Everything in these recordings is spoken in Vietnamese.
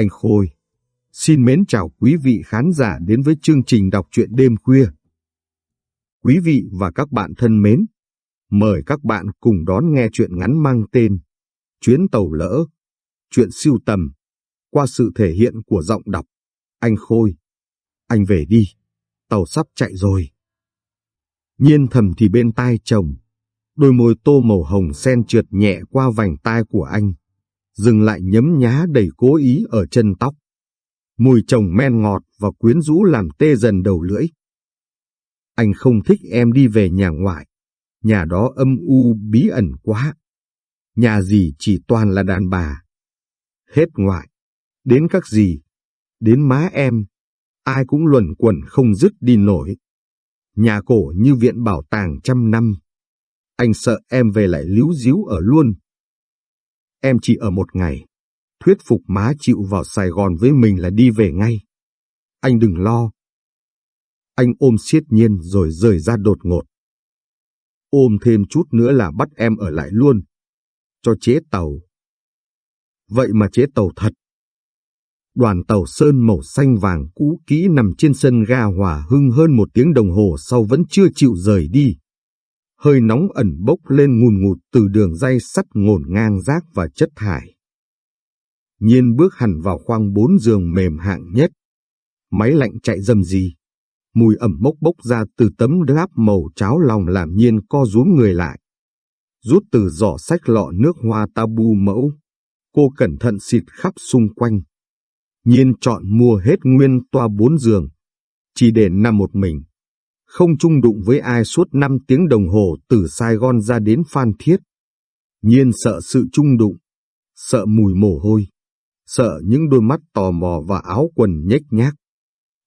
Anh Khôi, xin mến chào quý vị khán giả đến với chương trình đọc truyện đêm khuya. Quý vị và các bạn thân mến, mời các bạn cùng đón nghe chuyện ngắn mang tên Chuyến tàu lỡ, chuyện siêu tầm, qua sự thể hiện của giọng đọc. Anh Khôi, anh về đi, tàu sắp chạy rồi. Nhiên thầm thì bên tai chồng, đôi môi tô màu hồng sen trượt nhẹ qua vành tai của anh, dừng lại nhấm nhá đầy cố ý ở chân tóc. Mùi chồng men ngọt và quyến rũ làm tê dần đầu lưỡi. Anh không thích em đi về nhà ngoại, nhà đó âm u bí ẩn quá. Nhà gì chỉ toàn là đàn bà. Hết ngoại, đến các gì, đến má em, ai cũng luẩn quẩn không dứt đi nổi. Nhà cổ như viện bảo tàng trăm năm. Anh sợ em về lại líu díu ở luôn. Em chỉ ở một ngày. Thuyết phục má chịu vào Sài Gòn với mình là đi về ngay. Anh đừng lo. Anh ôm siết nhiên rồi rời ra đột ngột. Ôm thêm chút nữa là bắt em ở lại luôn. Cho chế tàu. Vậy mà chế tàu thật. Đoàn tàu sơn màu xanh vàng cũ kỹ nằm trên sân ga hòa hưng hơn một tiếng đồng hồ sau vẫn chưa chịu rời đi. Hơi nóng ẩn bốc lên ngùn ngụt từ đường dây sắt ngổn ngang rác và chất thải. Nhiên bước hẳn vào khoang bốn giường mềm hạng nhất. Máy lạnh chạy dầm gì. Mùi ẩm mốc bốc ra từ tấm láp màu cháo lòng làm Nhiên co rúm người lại. Rút từ giỏ sách lọ nước hoa tabu mẫu. Cô cẩn thận xịt khắp xung quanh Nhiên chọn mua hết nguyên toa bốn giường, chỉ để nằm một mình, không chung đụng với ai suốt năm tiếng đồng hồ từ Sài Gòn ra đến Phan Thiết. Nhiên sợ sự chung đụng, sợ mùi mồ hôi, sợ những đôi mắt tò mò và áo quần nhếch nhác.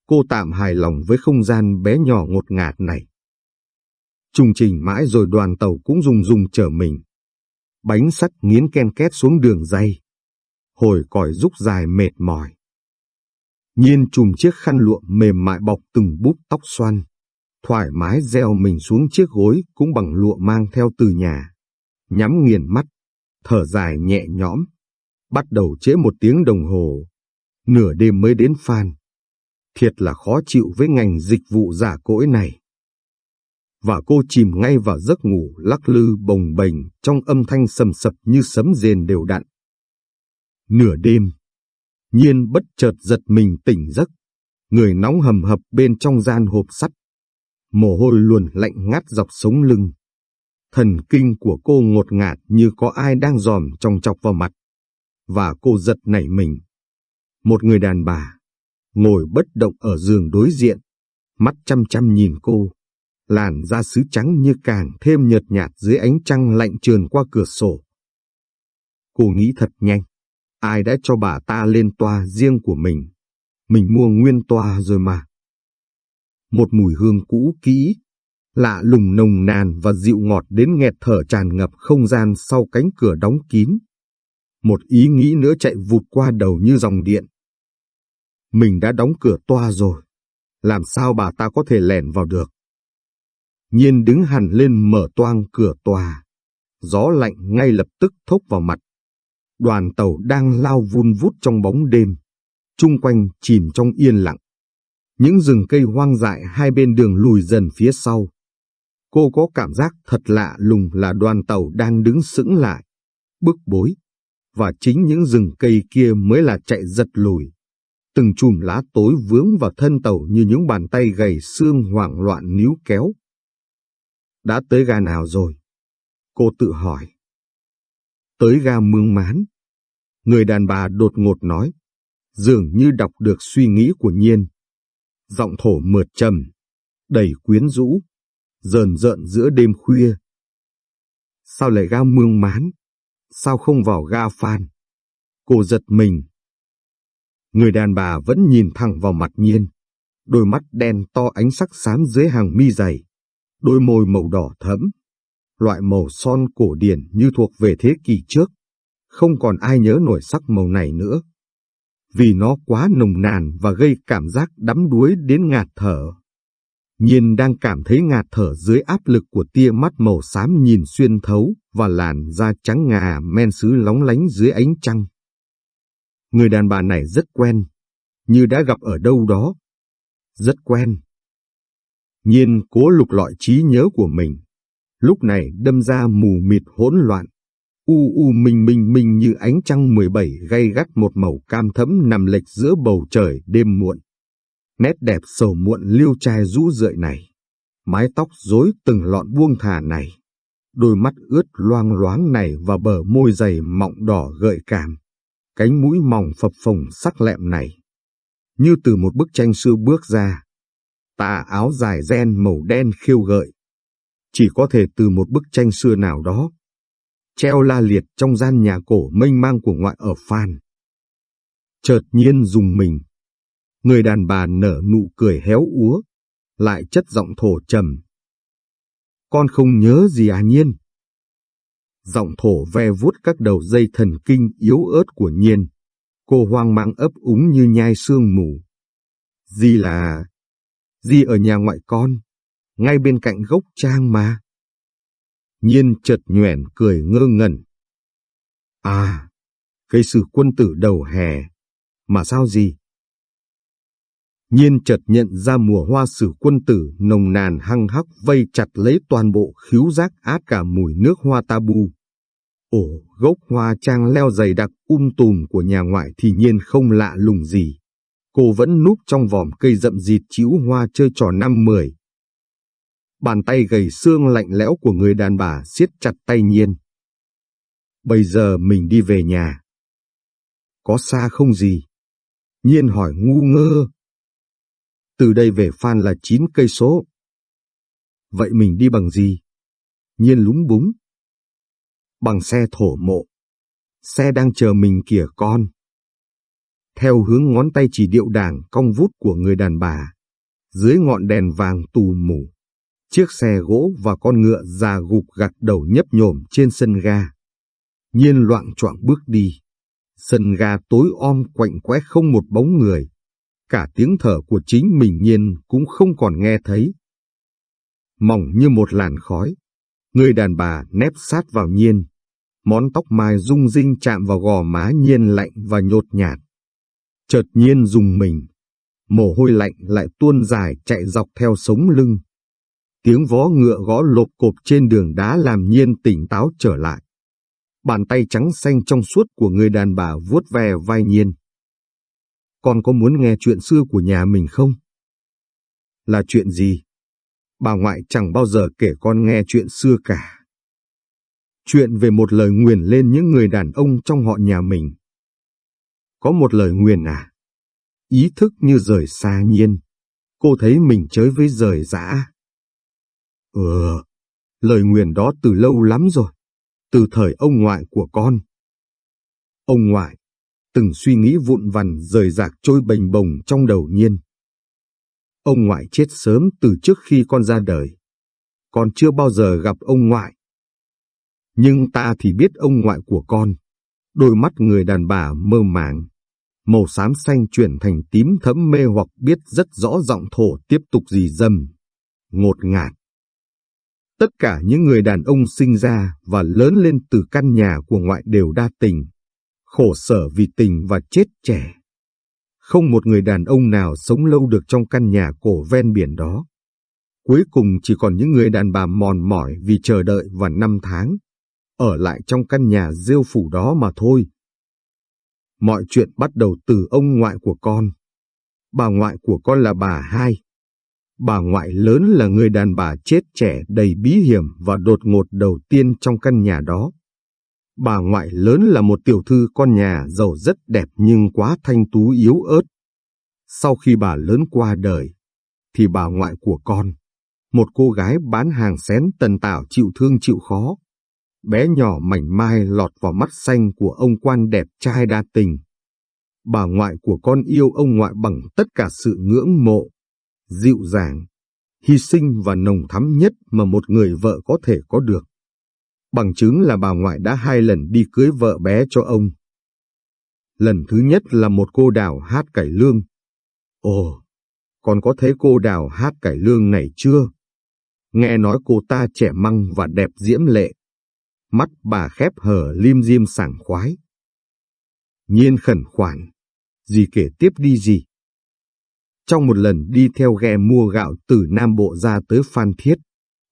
Cô tạm hài lòng với không gian bé nhỏ ngột ngạt này. Trung trình mãi rồi đoàn tàu cũng dùng dùng chở mình. Bánh sắt nghiến ken két xuống đường dây. Hồi còi rúc dài mệt mỏi. Nhiên chùm chiếc khăn lụa mềm mại bọc từng búp tóc xoăn, thoải mái gieo mình xuống chiếc gối cũng bằng lụa mang theo từ nhà. Nhắm nghiền mắt, thở dài nhẹ nhõm, bắt đầu chế một tiếng đồng hồ, nửa đêm mới đến Phan. Thiệt là khó chịu với ngành dịch vụ giả cỗi này. Và cô chìm ngay vào giấc ngủ lắc lư bồng bềnh trong âm thanh sầm sập như sấm rền đều đặn. Nửa đêm, Nhiên bất chợt giật mình tỉnh giấc, người nóng hầm hập bên trong gian hộp sắt. Mồ hôi luồn lạnh ngắt dọc sống lưng. Thần kinh của cô ngột ngạt như có ai đang dòm trong chọc vào mặt. Và cô giật nảy mình. Một người đàn bà, ngồi bất động ở giường đối diện, mắt chăm chăm nhìn cô. Làn da sứ trắng như càng thêm nhợt nhạt dưới ánh trăng lạnh trườn qua cửa sổ. Cô nghĩ thật nhanh Ai đã cho bà ta lên toa riêng của mình? Mình mua nguyên toa rồi mà. Một mùi hương cũ kỹ, lạ lùng nồng nàn và dịu ngọt đến nghẹt thở tràn ngập không gian sau cánh cửa đóng kín. Một ý nghĩ nữa chạy vụt qua đầu như dòng điện. Mình đã đóng cửa toa rồi, làm sao bà ta có thể lẻn vào được? Nhiên đứng hẳn lên mở toang cửa tòa. Gió lạnh ngay lập tức thốc vào mặt đoàn tàu đang lao vun vút trong bóng đêm, chung quanh chìm trong yên lặng. Những rừng cây hoang dại hai bên đường lùi dần phía sau. Cô có cảm giác thật lạ lùng là đoàn tàu đang đứng sững lại, bức bối, và chính những rừng cây kia mới là chạy giật lùi. Từng chùm lá tối vướng vào thân tàu như những bàn tay gầy xương hoảng loạn níu kéo. Đã tới ga nào rồi? Cô tự hỏi. Tới ga mương mán. Người đàn bà đột ngột nói, dường như đọc được suy nghĩ của Nhiên. Giọng thổ mượt trầm, đầy quyến rũ, rờn rợn giữa đêm khuya. Sao lại ga mương mán? Sao không vào ga phan? Cô giật mình. Người đàn bà vẫn nhìn thẳng vào mặt Nhiên, đôi mắt đen to ánh sắc xám dưới hàng mi dày, đôi môi màu đỏ thẫm, loại màu son cổ điển như thuộc về thế kỷ trước không còn ai nhớ nổi sắc màu này nữa. Vì nó quá nồng nàn và gây cảm giác đắm đuối đến ngạt thở. Nhiên đang cảm thấy ngạt thở dưới áp lực của tia mắt màu xám nhìn xuyên thấu và làn da trắng ngà men sứ lóng lánh dưới ánh trăng. Người đàn bà này rất quen, như đã gặp ở đâu đó. Rất quen. Nhiên cố lục lọi trí nhớ của mình. Lúc này đâm ra mù mịt hỗn loạn. U u minh minh minh như ánh trăng 17 gay gắt một màu cam thẫm nằm lệch giữa bầu trời đêm muộn. Nét đẹp sầu muộn liêu trai rũ rượi này. Mái tóc rối từng lọn buông thả này. Đôi mắt ướt loang loáng này và bờ môi dày mọng đỏ gợi cảm. Cánh mũi mỏng phập phồng sắc lẹm này. Như từ một bức tranh xưa bước ra. Tà áo dài ren màu đen khiêu gợi. Chỉ có thể từ một bức tranh xưa nào đó treo la liệt trong gian nhà cổ mênh mang của ngoại ở Phan. Chợt nhiên dùng mình. Người đàn bà nở nụ cười héo úa, lại chất giọng thổ trầm. Con không nhớ gì à nhiên? Giọng thổ ve vuốt các đầu dây thần kinh yếu ớt của nhiên. Cô hoang mang ấp úng như nhai sương mù. Gì là... Gì ở nhà ngoại con, ngay bên cạnh gốc trang mà. Nhiên chợt nhoẻn cười ngơ ngẩn. À, cây sử quân tử đầu hè, mà sao gì? Nhiên chợt nhận ra mùa hoa sử quân tử nồng nàn hăng hắc vây chặt lấy toàn bộ khíu giác át cả mùi nước hoa tabu. Ồ, gốc hoa trang leo dày đặc um tùm của nhà ngoại thì nhiên không lạ lùng gì. Cô vẫn núp trong vòm cây rậm rịt chĩu hoa chơi trò năm mười. Bàn tay gầy xương lạnh lẽo của người đàn bà siết chặt tay nhiên. Bây giờ mình đi về nhà. Có xa không gì? Nhiên hỏi ngu ngơ. Từ đây về Phan là 9 cây số. Vậy mình đi bằng gì? Nhiên lúng búng. Bằng xe thổ mộ. Xe đang chờ mình kìa con. Theo hướng ngón tay chỉ điệu đảng cong vút của người đàn bà, dưới ngọn đèn vàng tù mù, chiếc xe gỗ và con ngựa già gục gặt đầu nhấp nhổm trên sân ga. Nhiên loạn choạng bước đi. Sân ga tối om quạnh quẽ không một bóng người. Cả tiếng thở của chính mình nhiên cũng không còn nghe thấy. Mỏng như một làn khói. Người đàn bà nép sát vào nhiên. Món tóc mai rung rinh chạm vào gò má nhiên lạnh và nhột nhạt. Chợt nhiên dùng mình. Mồ hôi lạnh lại tuôn dài chạy dọc theo sống lưng. Tiếng vó ngựa gõ lộp cộp trên đường đá làm nhiên tỉnh táo trở lại. Bàn tay trắng xanh trong suốt của người đàn bà vuốt ve vai nhiên. Con có muốn nghe chuyện xưa của nhà mình không? Là chuyện gì? Bà ngoại chẳng bao giờ kể con nghe chuyện xưa cả. Chuyện về một lời nguyền lên những người đàn ông trong họ nhà mình. Có một lời nguyền à? Ý thức như rời xa nhiên. Cô thấy mình chơi với rời dã. Ừ, lời nguyền đó từ lâu lắm rồi, từ thời ông ngoại của con. Ông ngoại, từng suy nghĩ vụn vằn rời rạc trôi bềnh bồng trong đầu nhiên. Ông ngoại chết sớm từ trước khi con ra đời. Con chưa bao giờ gặp ông ngoại. Nhưng ta thì biết ông ngoại của con. Đôi mắt người đàn bà mơ màng. Màu xám xanh chuyển thành tím thẫm mê hoặc biết rất rõ giọng thổ tiếp tục dì dầm. Ngột ngạt. Tất cả những người đàn ông sinh ra và lớn lên từ căn nhà của ngoại đều đa tình, khổ sở vì tình và chết trẻ. Không một người đàn ông nào sống lâu được trong căn nhà cổ ven biển đó. Cuối cùng chỉ còn những người đàn bà mòn mỏi vì chờ đợi và năm tháng, ở lại trong căn nhà rêu phủ đó mà thôi. Mọi chuyện bắt đầu từ ông ngoại của con. Bà ngoại của con là bà hai, Bà ngoại lớn là người đàn bà chết trẻ đầy bí hiểm và đột ngột đầu tiên trong căn nhà đó. Bà ngoại lớn là một tiểu thư con nhà giàu rất đẹp nhưng quá thanh tú yếu ớt. Sau khi bà lớn qua đời, thì bà ngoại của con, một cô gái bán hàng xén tần tảo chịu thương chịu khó, bé nhỏ mảnh mai lọt vào mắt xanh của ông quan đẹp trai đa tình. Bà ngoại của con yêu ông ngoại bằng tất cả sự ngưỡng mộ, dịu dàng, hy sinh và nồng thắm nhất mà một người vợ có thể có được. Bằng chứng là bà ngoại đã hai lần đi cưới vợ bé cho ông. Lần thứ nhất là một cô đào hát cải lương. Ồ, còn có thấy cô đào hát cải lương này chưa? Nghe nói cô ta trẻ măng và đẹp diễm lệ. Mắt bà khép hờ lim dim sảng khoái. Nhiên khẩn khoản, Dì kể tiếp đi gì. Trong một lần đi theo ghe mua gạo từ Nam Bộ ra tới Phan Thiết,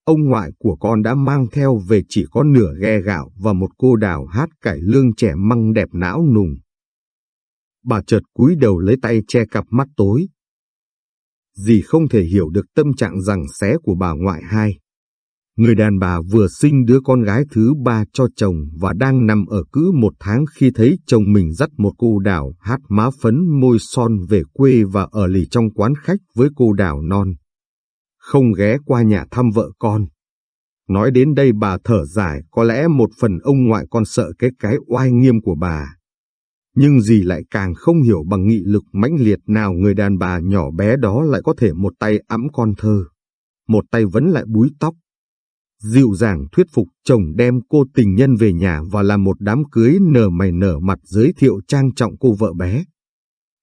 ông ngoại của con đã mang theo về chỉ có nửa ghe gạo và một cô đào hát cải lương trẻ măng đẹp não nùng. Bà chợt cúi đầu lấy tay che cặp mắt tối. Dì không thể hiểu được tâm trạng rằng xé của bà ngoại hai. Người đàn bà vừa sinh đứa con gái thứ ba cho chồng và đang nằm ở cữ một tháng khi thấy chồng mình dắt một cô đào hát má phấn môi son về quê và ở lì trong quán khách với cô đào non. Không ghé qua nhà thăm vợ con. Nói đến đây bà thở dài, có lẽ một phần ông ngoại con sợ cái cái oai nghiêm của bà. Nhưng gì lại càng không hiểu bằng nghị lực mãnh liệt nào người đàn bà nhỏ bé đó lại có thể một tay ẵm con thơ, một tay vẫn lại búi tóc, dịu dàng thuyết phục chồng đem cô tình nhân về nhà và làm một đám cưới nở mày nở mặt giới thiệu trang trọng cô vợ bé.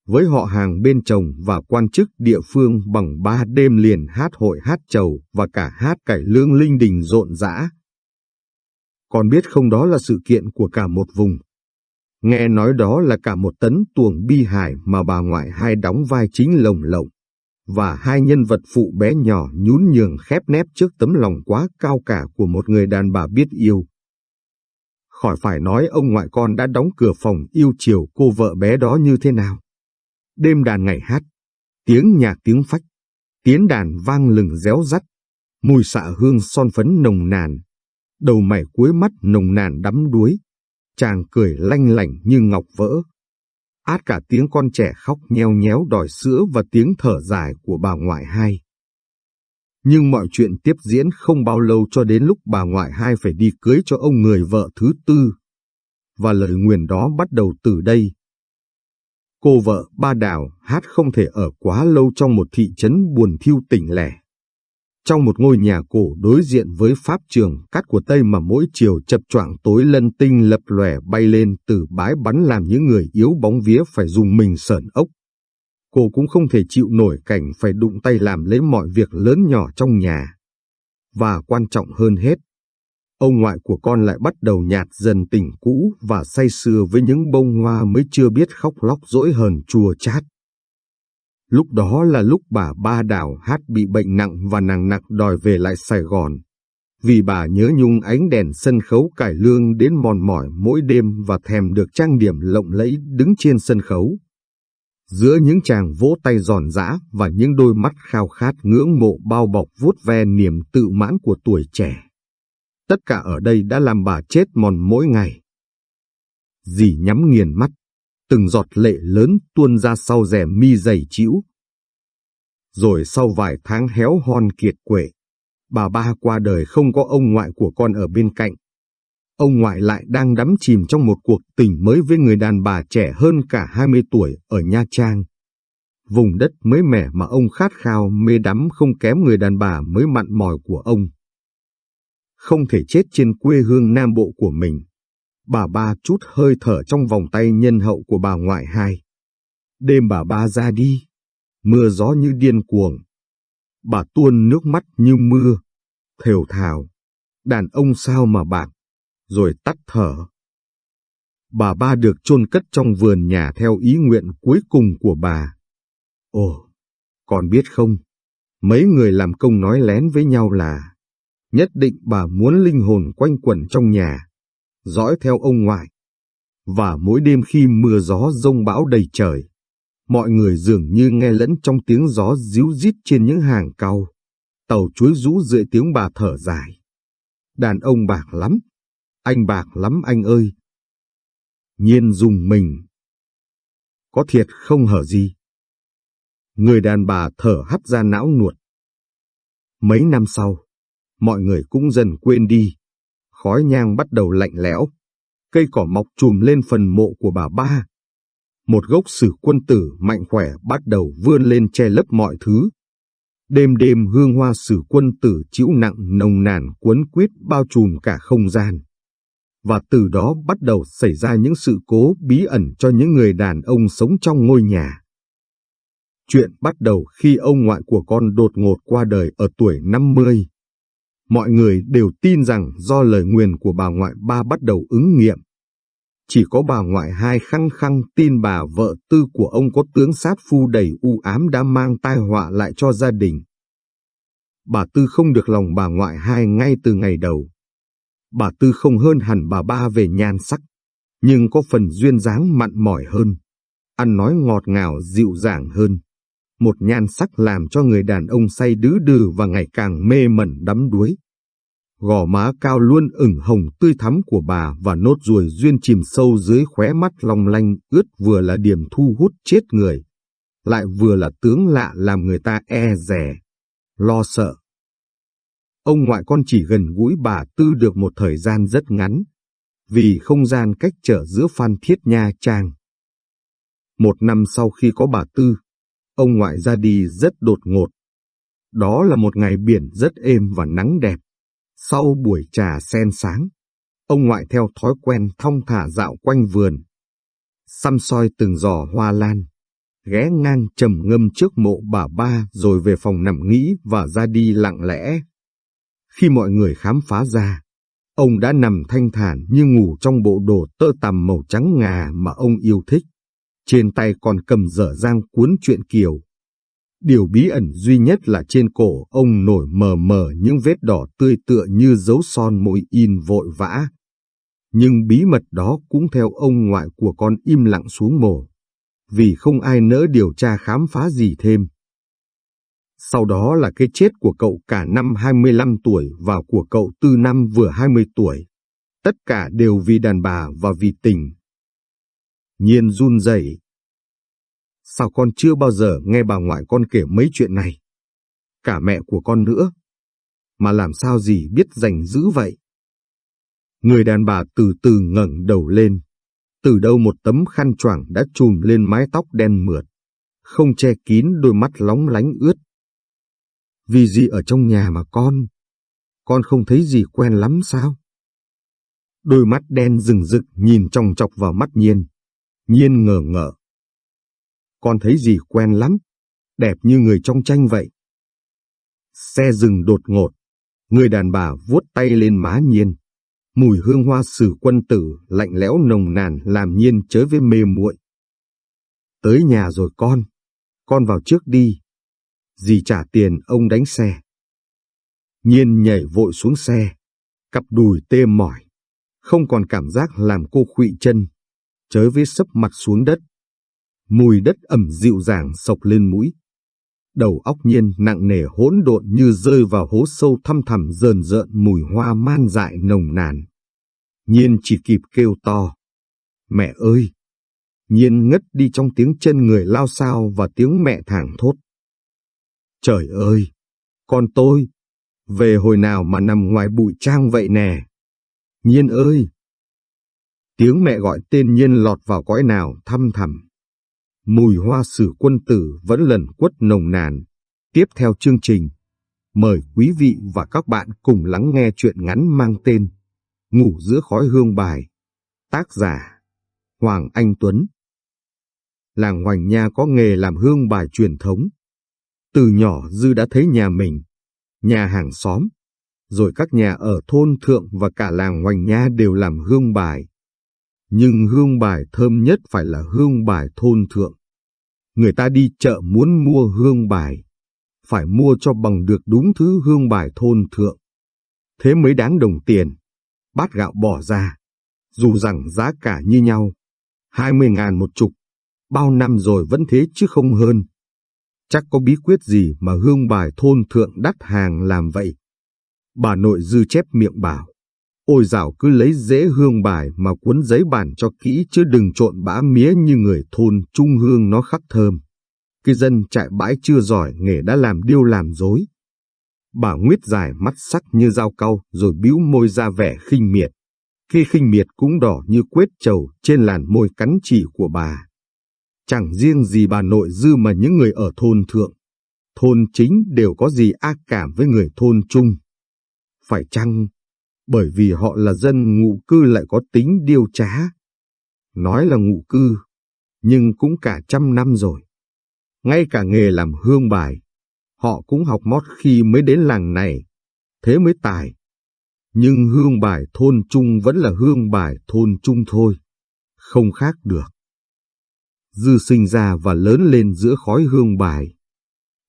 Với họ hàng bên chồng và quan chức địa phương bằng ba đêm liền hát hội hát chầu và cả hát cải lương linh đình rộn rã. Còn biết không đó là sự kiện của cả một vùng. Nghe nói đó là cả một tấn tuồng bi hài mà bà ngoại hai đóng vai chính lồng lộng và hai nhân vật phụ bé nhỏ nhún nhường khép nép trước tấm lòng quá cao cả của một người đàn bà biết yêu. Khỏi phải nói ông ngoại con đã đóng cửa phòng yêu chiều cô vợ bé đó như thế nào. Đêm đàn ngày hát, tiếng nhạc tiếng phách, tiếng đàn vang lừng réo rắt, mùi xạ hương son phấn nồng nàn, đầu mày cuối mắt nồng nàn đắm đuối, chàng cười lanh lảnh như ngọc vỡ, át cả tiếng con trẻ khóc nheo nhéo đòi sữa và tiếng thở dài của bà ngoại hai. Nhưng mọi chuyện tiếp diễn không bao lâu cho đến lúc bà ngoại hai phải đi cưới cho ông người vợ thứ tư. Và lời nguyền đó bắt đầu từ đây. Cô vợ, ba đào hát không thể ở quá lâu trong một thị trấn buồn thiêu tỉnh lẻ trong một ngôi nhà cổ đối diện với pháp trường cát của Tây mà mỗi chiều chập choạng tối lân tinh lập lòe bay lên từ bãi bắn làm những người yếu bóng vía phải dùng mình sờn ốc. Cô cũng không thể chịu nổi cảnh phải đụng tay làm lấy mọi việc lớn nhỏ trong nhà. Và quan trọng hơn hết, ông ngoại của con lại bắt đầu nhạt dần tình cũ và say sưa với những bông hoa mới chưa biết khóc lóc dỗi hờn chua chát. Lúc đó là lúc bà ba đào hát bị bệnh nặng và nàng nặc đòi về lại Sài Gòn. Vì bà nhớ nhung ánh đèn sân khấu cải lương đến mòn mỏi mỗi đêm và thèm được trang điểm lộng lẫy đứng trên sân khấu. Giữa những chàng vỗ tay giòn giã và những đôi mắt khao khát ngưỡng mộ bao bọc vuốt ve niềm tự mãn của tuổi trẻ. Tất cả ở đây đã làm bà chết mòn mỗi ngày. Dì nhắm nghiền mắt, từng giọt lệ lớn tuôn ra sau rẻ mi dày chĩu. Rồi sau vài tháng héo hon kiệt quệ, bà ba qua đời không có ông ngoại của con ở bên cạnh. Ông ngoại lại đang đắm chìm trong một cuộc tình mới với người đàn bà trẻ hơn cả 20 tuổi ở Nha Trang. Vùng đất mới mẻ mà ông khát khao mê đắm không kém người đàn bà mới mặn mòi của ông. Không thể chết trên quê hương Nam Bộ của mình bà ba chút hơi thở trong vòng tay nhân hậu của bà ngoại hai. Đêm bà ba ra đi, mưa gió như điên cuồng. Bà tuôn nước mắt như mưa, thều thào, đàn ông sao mà bạc, rồi tắt thở. Bà ba được chôn cất trong vườn nhà theo ý nguyện cuối cùng của bà. Ồ, còn biết không, mấy người làm công nói lén với nhau là nhất định bà muốn linh hồn quanh quẩn trong nhà dõi theo ông ngoại. Và mỗi đêm khi mưa gió rông bão đầy trời, mọi người dường như nghe lẫn trong tiếng gió díu rít trên những hàng cau, Tàu chuối rũ dưới tiếng bà thở dài. Đàn ông bạc lắm, anh bạc lắm anh ơi. Nhiên dùng mình. Có thiệt không hở gì. Người đàn bà thở hắt ra não nuột. Mấy năm sau, mọi người cũng dần quên đi khói nhang bắt đầu lạnh lẽo. Cây cỏ mọc trùm lên phần mộ của bà ba. Một gốc sử quân tử mạnh khỏe bắt đầu vươn lên che lấp mọi thứ. Đêm đêm hương hoa sử quân tử chịu nặng nồng nàn cuốn quyết bao trùm cả không gian. Và từ đó bắt đầu xảy ra những sự cố bí ẩn cho những người đàn ông sống trong ngôi nhà. Chuyện bắt đầu khi ông ngoại của con đột ngột qua đời ở tuổi 50 mọi người đều tin rằng do lời nguyền của bà ngoại ba bắt đầu ứng nghiệm. Chỉ có bà ngoại hai khăng khăng tin bà vợ tư của ông có tướng sát phu đầy u ám đã mang tai họa lại cho gia đình. Bà Tư không được lòng bà ngoại hai ngay từ ngày đầu. Bà Tư không hơn hẳn bà ba về nhan sắc, nhưng có phần duyên dáng mặn mỏi hơn, ăn nói ngọt ngào dịu dàng hơn. Một nhan sắc làm cho người đàn ông say đứ đừ và ngày càng mê mẩn đắm đuối. Gò má cao luôn ửng hồng tươi thắm của bà và nốt ruồi duyên chìm sâu dưới khóe mắt long lanh ướt vừa là điểm thu hút chết người, lại vừa là tướng lạ làm người ta e rẻ, lo sợ. Ông ngoại con chỉ gần gũi bà Tư được một thời gian rất ngắn, vì không gian cách trở giữa Phan Thiết Nha Trang. Một năm sau khi có bà Tư, ông ngoại ra đi rất đột ngột. Đó là một ngày biển rất êm và nắng đẹp. Sau buổi trà sen sáng, ông ngoại theo thói quen thong thả dạo quanh vườn. Xăm soi từng giò hoa lan, ghé ngang trầm ngâm trước mộ bà ba rồi về phòng nằm nghĩ và ra đi lặng lẽ. Khi mọi người khám phá ra, ông đã nằm thanh thản như ngủ trong bộ đồ tơ tằm màu trắng ngà mà ông yêu thích. Trên tay còn cầm dở dang cuốn truyện kiều. Điều bí ẩn duy nhất là trên cổ ông nổi mờ mờ những vết đỏ tươi tựa như dấu son môi in vội vã. Nhưng bí mật đó cũng theo ông ngoại của con im lặng xuống mồ, vì không ai nỡ điều tra khám phá gì thêm. Sau đó là cái chết của cậu cả năm 25 tuổi và của cậu tư năm vừa 20 tuổi. Tất cả đều vì đàn bà và vì tình. Nhiên run rẩy. Sao con chưa bao giờ nghe bà ngoại con kể mấy chuyện này? Cả mẹ của con nữa. Mà làm sao gì biết dành dữ vậy? Người đàn bà từ từ ngẩng đầu lên. Từ đâu một tấm khăn choàng đã trùm lên mái tóc đen mượt. Không che kín đôi mắt lóng lánh ướt. Vì gì ở trong nhà mà con? Con không thấy gì quen lắm sao? Đôi mắt đen rừng rực nhìn trong chọc vào mắt Nhiên. Nhiên ngờ ngờ, Con thấy gì quen lắm, đẹp như người trong tranh vậy. Xe dừng đột ngột, người đàn bà vuốt tay lên má Nhiên. Mùi hương hoa sử quân tử lạnh lẽo nồng nàn làm Nhiên chớ với mê muội. Tới nhà rồi con, con vào trước đi, dì trả tiền ông đánh xe. Nhiên nhảy vội xuống xe, cặp đùi tê mỏi, không còn cảm giác làm cô khụy chân, chới với sấp mặt xuống đất. Mùi đất ẩm dịu dàng sộc lên mũi. Đầu óc nhiên nặng nề hỗn độn như rơi vào hố sâu thăm thẳm rờn rợn mùi hoa man dại nồng nàn. Nhiên chỉ kịp kêu to. Mẹ ơi! Nhiên ngất đi trong tiếng chân người lao sao và tiếng mẹ thảng thốt. Trời ơi, con tôi, về hồi nào mà nằm ngoài bụi trang vậy nè? Nhiên ơi! Tiếng mẹ gọi tên Nhiên lọt vào cõi nào thăm thẳm. Mùi hoa sử quân tử vẫn lần quất nồng nàn. Tiếp theo chương trình, mời quý vị và các bạn cùng lắng nghe chuyện ngắn mang tên Ngủ giữa khói hương bài. Tác giả Hoàng Anh Tuấn Làng Hoành Nha có nghề làm hương bài truyền thống. Từ nhỏ Dư đã thấy nhà mình, nhà hàng xóm, rồi các nhà ở thôn thượng và cả làng Hoành Nha đều làm hương bài. Nhưng hương bài thơm nhất phải là hương bài thôn thượng. Người ta đi chợ muốn mua hương bài, phải mua cho bằng được đúng thứ hương bài thôn thượng. Thế mới đáng đồng tiền, bát gạo bỏ ra, dù rằng giá cả như nhau, 20 ngàn một chục, bao năm rồi vẫn thế chứ không hơn. Chắc có bí quyết gì mà hương bài thôn thượng đắt hàng làm vậy. Bà nội dư chép miệng bảo, ôi dạo cứ lấy dễ hương bài mà cuốn giấy bản cho kỹ chứ đừng trộn bã mía như người thôn trung hương nó khắc thơm. Cái dân trại bãi chưa giỏi nghề đã làm điêu làm dối. Bà nguyết dài mắt sắc như dao cau rồi bĩu môi ra vẻ khinh miệt. Khi khinh miệt cũng đỏ như quết trầu trên làn môi cắn chỉ của bà. Chẳng riêng gì bà nội dư mà những người ở thôn thượng, thôn chính đều có gì ác cảm với người thôn trung. Phải chăng, bởi vì họ là dân ngụ cư lại có tính điêu trá. Nói là ngụ cư, nhưng cũng cả trăm năm rồi. Ngay cả nghề làm hương bài, họ cũng học mót khi mới đến làng này, thế mới tài. Nhưng hương bài thôn trung vẫn là hương bài thôn trung thôi. không khác được. Dư sinh ra và lớn lên giữa khói hương bài.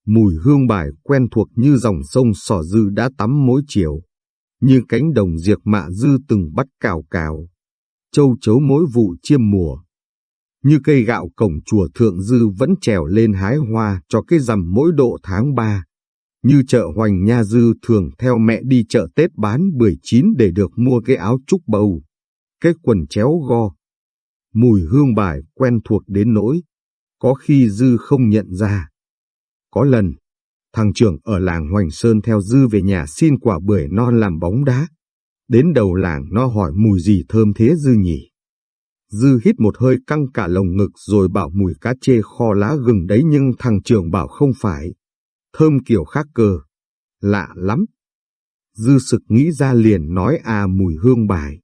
Mùi hương bài quen thuộc như dòng sông sỏ dư đã tắm mỗi chiều, như cánh đồng diệt mạ dư từng bắt cào cào, châu chấu mỗi vụ chiêm mùa. Như cây gạo cổng chùa Thượng Dư vẫn trèo lên hái hoa cho cái rằm mỗi độ tháng ba. Như chợ Hoành Nha Dư thường theo mẹ đi chợ Tết bán bưởi chín để được mua cái áo trúc bầu, cái quần chéo go. Mùi hương bài quen thuộc đến nỗi, có khi Dư không nhận ra. Có lần, thằng trưởng ở làng Hoành Sơn theo Dư về nhà xin quả bưởi non làm bóng đá. Đến đầu làng nó hỏi mùi gì thơm thế Dư nhỉ? Dư hít một hơi căng cả lồng ngực rồi bảo mùi cá chê kho lá gừng đấy nhưng thằng trưởng bảo không phải. Thơm kiểu khác cơ. Lạ lắm. Dư sực nghĩ ra liền nói à mùi hương bài.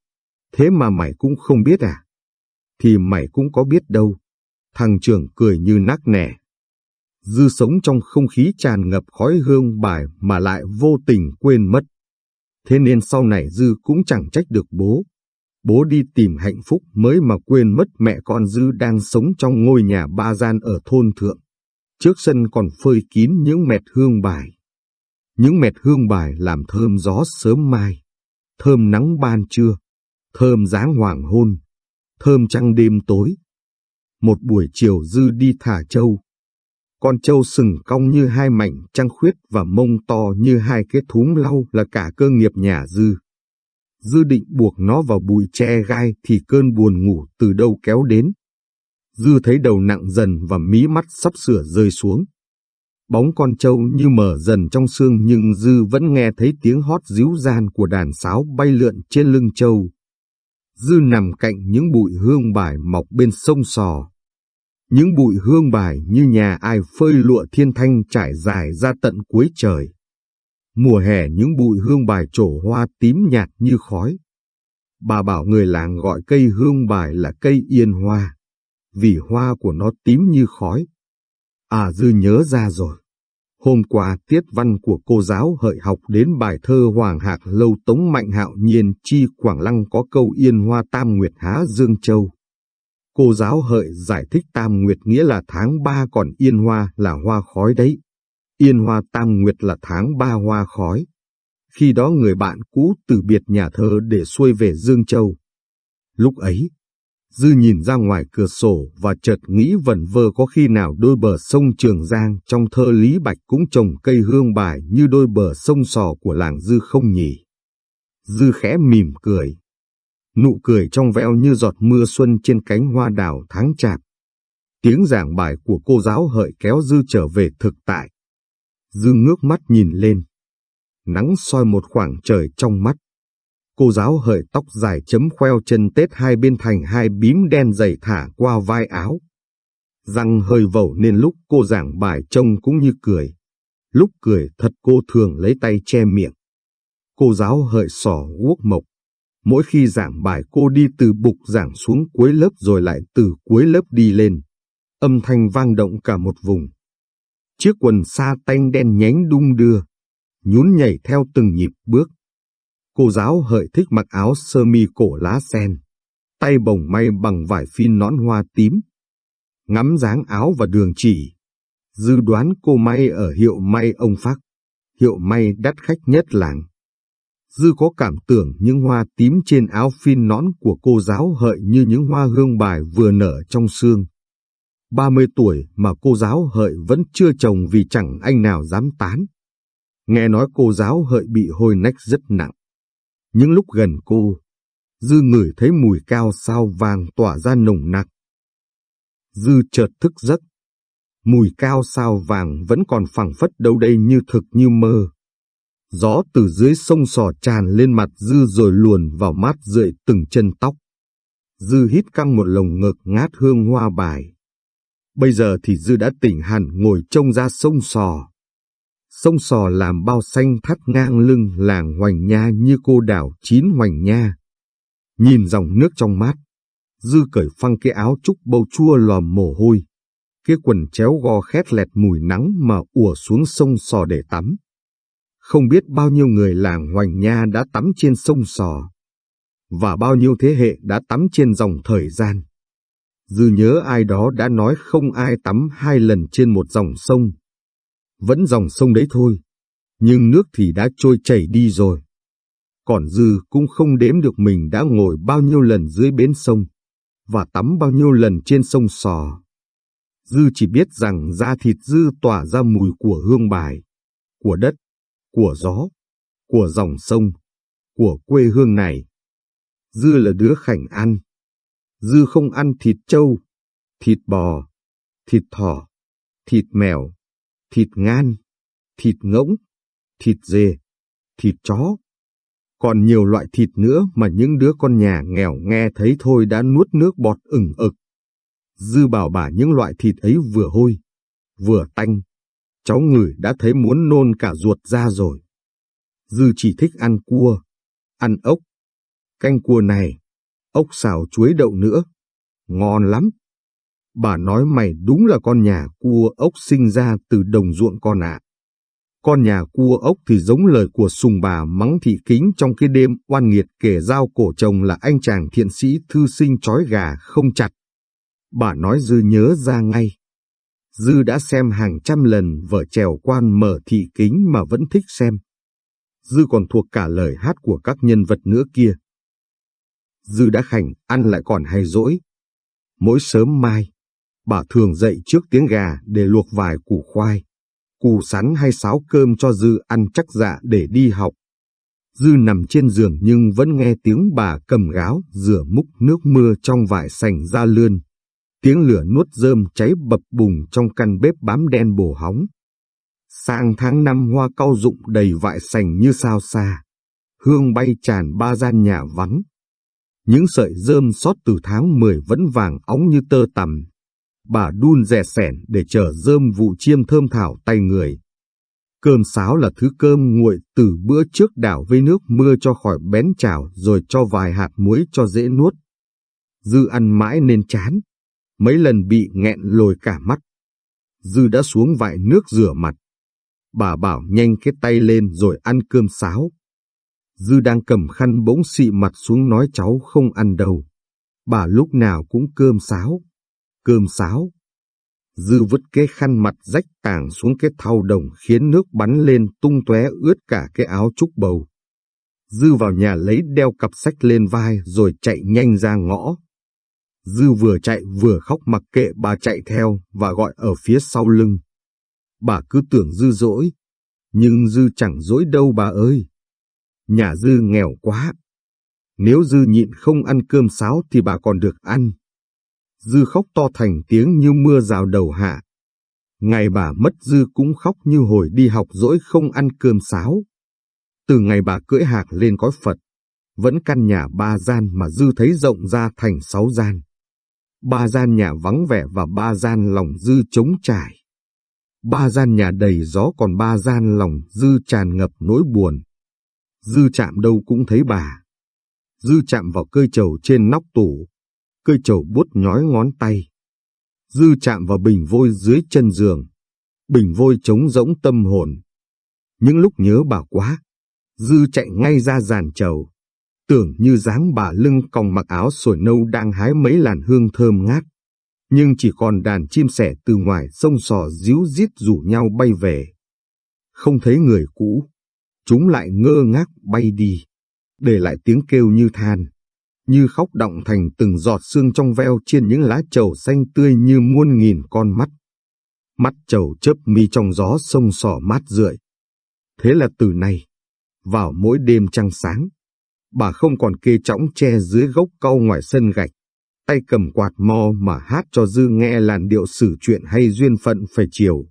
Thế mà mày cũng không biết à? Thì mày cũng có biết đâu. Thằng trưởng cười như nắc nẻ. Dư sống trong không khí tràn ngập khói hương bài mà lại vô tình quên mất. Thế nên sau này Dư cũng chẳng trách được bố. Bố đi tìm hạnh phúc mới mà quên mất mẹ con Dư đang sống trong ngôi nhà ba gian ở thôn thượng. Trước sân còn phơi kín những mẹt hương bài. Những mẹt hương bài làm thơm gió sớm mai, thơm nắng ban trưa, thơm dáng hoàng hôn, thơm trăng đêm tối. Một buổi chiều Dư đi thả trâu. Con trâu sừng cong như hai mảnh, trăng khuyết và mông to như hai cái thúng lau là cả cơ nghiệp nhà Dư. Dư định buộc nó vào bụi tre gai thì cơn buồn ngủ từ đâu kéo đến. Dư thấy đầu nặng dần và mí mắt sắp sửa rơi xuống. Bóng con trâu như mở dần trong xương nhưng Dư vẫn nghe thấy tiếng hót díu gian của đàn sáo bay lượn trên lưng trâu. Dư nằm cạnh những bụi hương bài mọc bên sông sò. Những bụi hương bài như nhà ai phơi lụa thiên thanh trải dài ra tận cuối trời. Mùa hè những bụi hương bài trổ hoa tím nhạt như khói. Bà bảo người làng gọi cây hương bài là cây yên hoa, vì hoa của nó tím như khói. À dư nhớ ra rồi. Hôm qua tiết văn của cô giáo hợi học đến bài thơ Hoàng Hạc Lâu Tống Mạnh Hạo Nhiên Chi Quảng Lăng có câu yên hoa tam nguyệt há Dương Châu. Cô giáo hợi giải thích tam nguyệt nghĩa là tháng ba còn yên hoa là hoa khói đấy. Yên hoa tam nguyệt là tháng ba hoa khói. Khi đó người bạn cũ từ biệt nhà thơ để xuôi về Dương Châu. Lúc ấy, Dư nhìn ra ngoài cửa sổ và chợt nghĩ vẩn vơ có khi nào đôi bờ sông Trường Giang trong thơ Lý Bạch cũng trồng cây hương bài như đôi bờ sông sò của làng Dư không nhỉ. Dư khẽ mỉm cười. Nụ cười trong veo như giọt mưa xuân trên cánh hoa đào tháng chạp. Tiếng giảng bài của cô giáo hợi kéo Dư trở về thực tại. Dư ngước mắt nhìn lên. Nắng soi một khoảng trời trong mắt. Cô giáo hợi tóc dài chấm khoeo chân tết hai bên thành hai bím đen dày thả qua vai áo. Răng hơi vẩu nên lúc cô giảng bài trông cũng như cười. Lúc cười thật cô thường lấy tay che miệng. Cô giáo hợi sò guốc mộc. Mỗi khi giảng bài cô đi từ bục giảng xuống cuối lớp rồi lại từ cuối lớp đi lên. Âm thanh vang động cả một vùng. Chiếc quần sa tanh đen nhánh đung đưa, nhún nhảy theo từng nhịp bước. Cô giáo hợi thích mặc áo sơ mi cổ lá sen, tay bồng may bằng vải phin nón hoa tím. Ngắm dáng áo và đường chỉ, dư đoán cô may ở hiệu may ông Phác, hiệu may đắt khách nhất làng. Dư có cảm tưởng những hoa tím trên áo phin nón của cô giáo hợi như những hoa hương bài vừa nở trong xương. 30 tuổi mà cô giáo hợi vẫn chưa chồng vì chẳng anh nào dám tán. Nghe nói cô giáo hợi bị hôi nách rất nặng. Những lúc gần cô, Dư ngửi thấy mùi cao sao vàng tỏa ra nồng nặc. Dư chợt thức giấc. Mùi cao sao vàng vẫn còn phẳng phất đâu đây như thực như mơ. Gió từ dưới sông sò tràn lên mặt Dư rồi luồn vào mát rượi từng chân tóc. Dư hít căng một lồng ngực ngát hương hoa bài. Bây giờ thì Dư đã tỉnh hẳn ngồi trông ra sông sò. Sông sò làm bao xanh thắt ngang lưng làng Hoành Nha như cô đảo chín Hoành Nha. Nhìn dòng nước trong mát, Dư cởi phăng cái áo trúc bầu chua lòm mồ hôi. Cái quần chéo gò khét lẹt mùi nắng mà ùa xuống sông sò để tắm. Không biết bao nhiêu người làng Hoành Nha đã tắm trên sông sò. Và bao nhiêu thế hệ đã tắm trên dòng thời gian. Dư nhớ ai đó đã nói không ai tắm hai lần trên một dòng sông. Vẫn dòng sông đấy thôi, nhưng nước thì đã trôi chảy đi rồi. Còn Dư cũng không đếm được mình đã ngồi bao nhiêu lần dưới bến sông, và tắm bao nhiêu lần trên sông Sò. Dư chỉ biết rằng da thịt Dư tỏa ra mùi của hương bài, của đất, của gió, của dòng sông, của quê hương này. Dư là đứa khảnh ăn. Dư không ăn thịt trâu, thịt bò, thịt thỏ, thịt mèo, thịt ngan, thịt ngỗng, thịt dê, thịt chó. Còn nhiều loại thịt nữa mà những đứa con nhà nghèo nghe thấy thôi đã nuốt nước bọt ửng ực. Dư bảo bà những loại thịt ấy vừa hôi, vừa tanh. Cháu ngửi đã thấy muốn nôn cả ruột ra rồi. Dư chỉ thích ăn cua, ăn ốc. Canh cua này, ốc xào chuối đậu nữa. Ngon lắm. Bà nói mày đúng là con nhà cua ốc sinh ra từ đồng ruộng con ạ. Con nhà cua ốc thì giống lời của sùng bà mắng thị kính trong cái đêm oan nghiệt kể giao cổ chồng là anh chàng thiện sĩ thư sinh trói gà không chặt. Bà nói Dư nhớ ra ngay. Dư đã xem hàng trăm lần vở trèo quan mở thị kính mà vẫn thích xem. Dư còn thuộc cả lời hát của các nhân vật nữa kia. Dư đã khảnh ăn lại còn hay dỗi. Mỗi sớm mai, bà thường dậy trước tiếng gà để luộc vài củ khoai, củ sắn hay sáo cơm cho Dư ăn chắc dạ để đi học. Dư nằm trên giường nhưng vẫn nghe tiếng bà cầm gáo rửa múc nước mưa trong vải sành ra lươn. Tiếng lửa nuốt rơm cháy bập bùng trong căn bếp bám đen bổ hóng. Sang tháng năm hoa cau rụng đầy vại sành như sao xa. Hương bay tràn ba gian nhà vắng. Những sợi rơm sót từ tháng 10 vẫn vàng óng như tơ tằm. Bà đun rè sẻn để chờ rơm vụ chiêm thơm thảo tay người. Cơm sáo là thứ cơm nguội từ bữa trước đảo với nước mưa cho khỏi bén chảo rồi cho vài hạt muối cho dễ nuốt. Dư ăn mãi nên chán. Mấy lần bị nghẹn lồi cả mắt. Dư đã xuống vại nước rửa mặt. Bà bảo nhanh cái tay lên rồi ăn cơm sáo. Dư đang cầm khăn bỗng xị mặt xuống nói cháu không ăn đâu. Bà lúc nào cũng cơm sáo, cơm sáo. Dư vứt cái khăn mặt rách tảng xuống cái thau đồng khiến nước bắn lên tung tóe ướt cả cái áo trúc bầu. Dư vào nhà lấy đeo cặp sách lên vai rồi chạy nhanh ra ngõ. Dư vừa chạy vừa khóc mặc kệ bà chạy theo và gọi ở phía sau lưng. Bà cứ tưởng Dư dỗi, nhưng Dư chẳng dỗi đâu bà ơi. Nhà Dư nghèo quá. Nếu Dư nhịn không ăn cơm sáo thì bà còn được ăn. Dư khóc to thành tiếng như mưa rào đầu hạ. Ngày bà mất Dư cũng khóc như hồi đi học dỗi không ăn cơm sáo. Từ ngày bà cưỡi hạc lên cõi Phật, vẫn căn nhà ba gian mà Dư thấy rộng ra thành sáu gian. Ba gian nhà vắng vẻ và ba gian lòng Dư trống trải. Ba gian nhà đầy gió còn ba gian lòng Dư tràn ngập nỗi buồn. Dư chạm đâu cũng thấy bà. Dư chạm vào cơi trầu trên nóc tủ. cơi trầu bút nhói ngón tay. Dư chạm vào bình vôi dưới chân giường. Bình vôi trống rỗng tâm hồn. Những lúc nhớ bà quá, Dư chạy ngay ra giàn trầu. Tưởng như dáng bà lưng còng mặc áo sồi nâu đang hái mấy làn hương thơm ngát. Nhưng chỉ còn đàn chim sẻ từ ngoài sông sò díu dít rủ nhau bay về. Không thấy người cũ, chúng lại ngơ ngác bay đi, để lại tiếng kêu như than, như khóc động thành từng giọt sương trong veo trên những lá trầu xanh tươi như muôn nghìn con mắt. Mắt trầu chớp mi trong gió sông sò mát rượi. Thế là từ nay, vào mỗi đêm trăng sáng, bà không còn kê chõng tre dưới gốc cau ngoài sân gạch, tay cầm quạt mo mà hát cho Dư nghe làn điệu sử chuyện hay duyên phận phải chiều.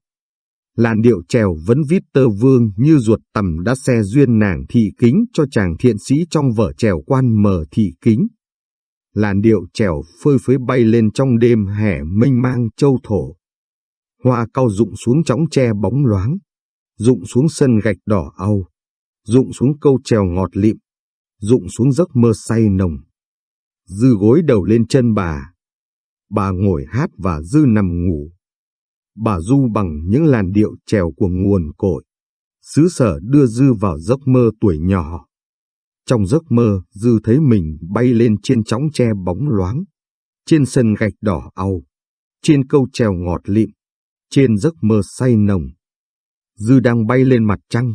Làn điệu trèo vẫn vít tơ vương như ruột tầm đã xe duyên nàng thị kính cho chàng thiện sĩ trong vở trèo quan mờ thị kính. Làn điệu trèo phơi phới bay lên trong đêm hè mênh mang châu thổ. Hoa cao rụng xuống chóng tre bóng loáng, rụng xuống sân gạch đỏ au, rụng xuống câu trèo ngọt lịm, rụng xuống giấc mơ say nồng. Dư gối đầu lên chân bà. Bà ngồi hát và Dư nằm ngủ. Bà du bằng những làn điệu trèo của nguồn cội. Xứ sở đưa Dư vào giấc mơ tuổi nhỏ. Trong giấc mơ, Dư thấy mình bay lên trên chóng tre bóng loáng. trên sân gạch đỏ au, trên câu trèo ngọt lịm, trên giấc mơ say nồng. Dư đang bay lên mặt trăng.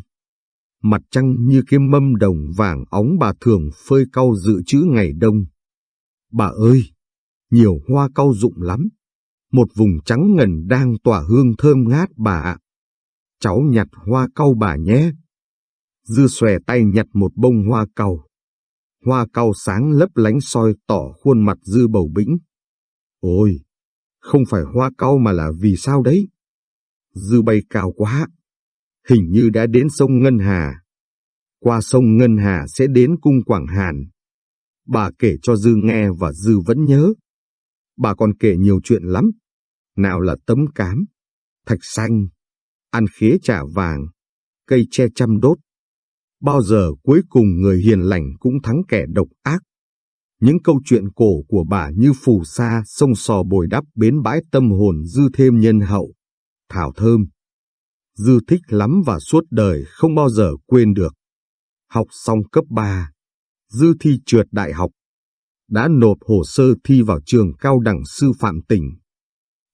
Mặt trăng như cái mâm đồng vàng óng bà thường phơi cau dự trữ ngày đông. Bà ơi, nhiều hoa cau rụng lắm. Một vùng trắng ngần đang tỏa hương thơm ngát bà ạ. Cháu nhặt hoa cau bà nhé. Dư xòe tay nhặt một bông hoa cau. Hoa cau sáng lấp lánh soi tỏ khuôn mặt dư bầu bĩnh. Ôi, không phải hoa cau mà là vì sao đấy? Dư bay cao quá, hình như đã đến sông Ngân Hà. Qua sông Ngân Hà sẽ đến cung Quảng Hàn. Bà kể cho Dư nghe và Dư vẫn nhớ. Bà còn kể nhiều chuyện lắm. Nào là tấm cám, thạch xanh, ăn khế trả vàng, cây tre chăm đốt. Bao giờ cuối cùng người hiền lành cũng thắng kẻ độc ác. Những câu chuyện cổ của bà như phù sa, sông sò bồi đắp bến bãi tâm hồn dư thêm nhân hậu, thảo thơm. Dư thích lắm và suốt đời không bao giờ quên được. Học xong cấp 3, Dư thi trượt đại học. Đã nộp hồ sơ thi vào trường cao đẳng sư phạm tỉnh.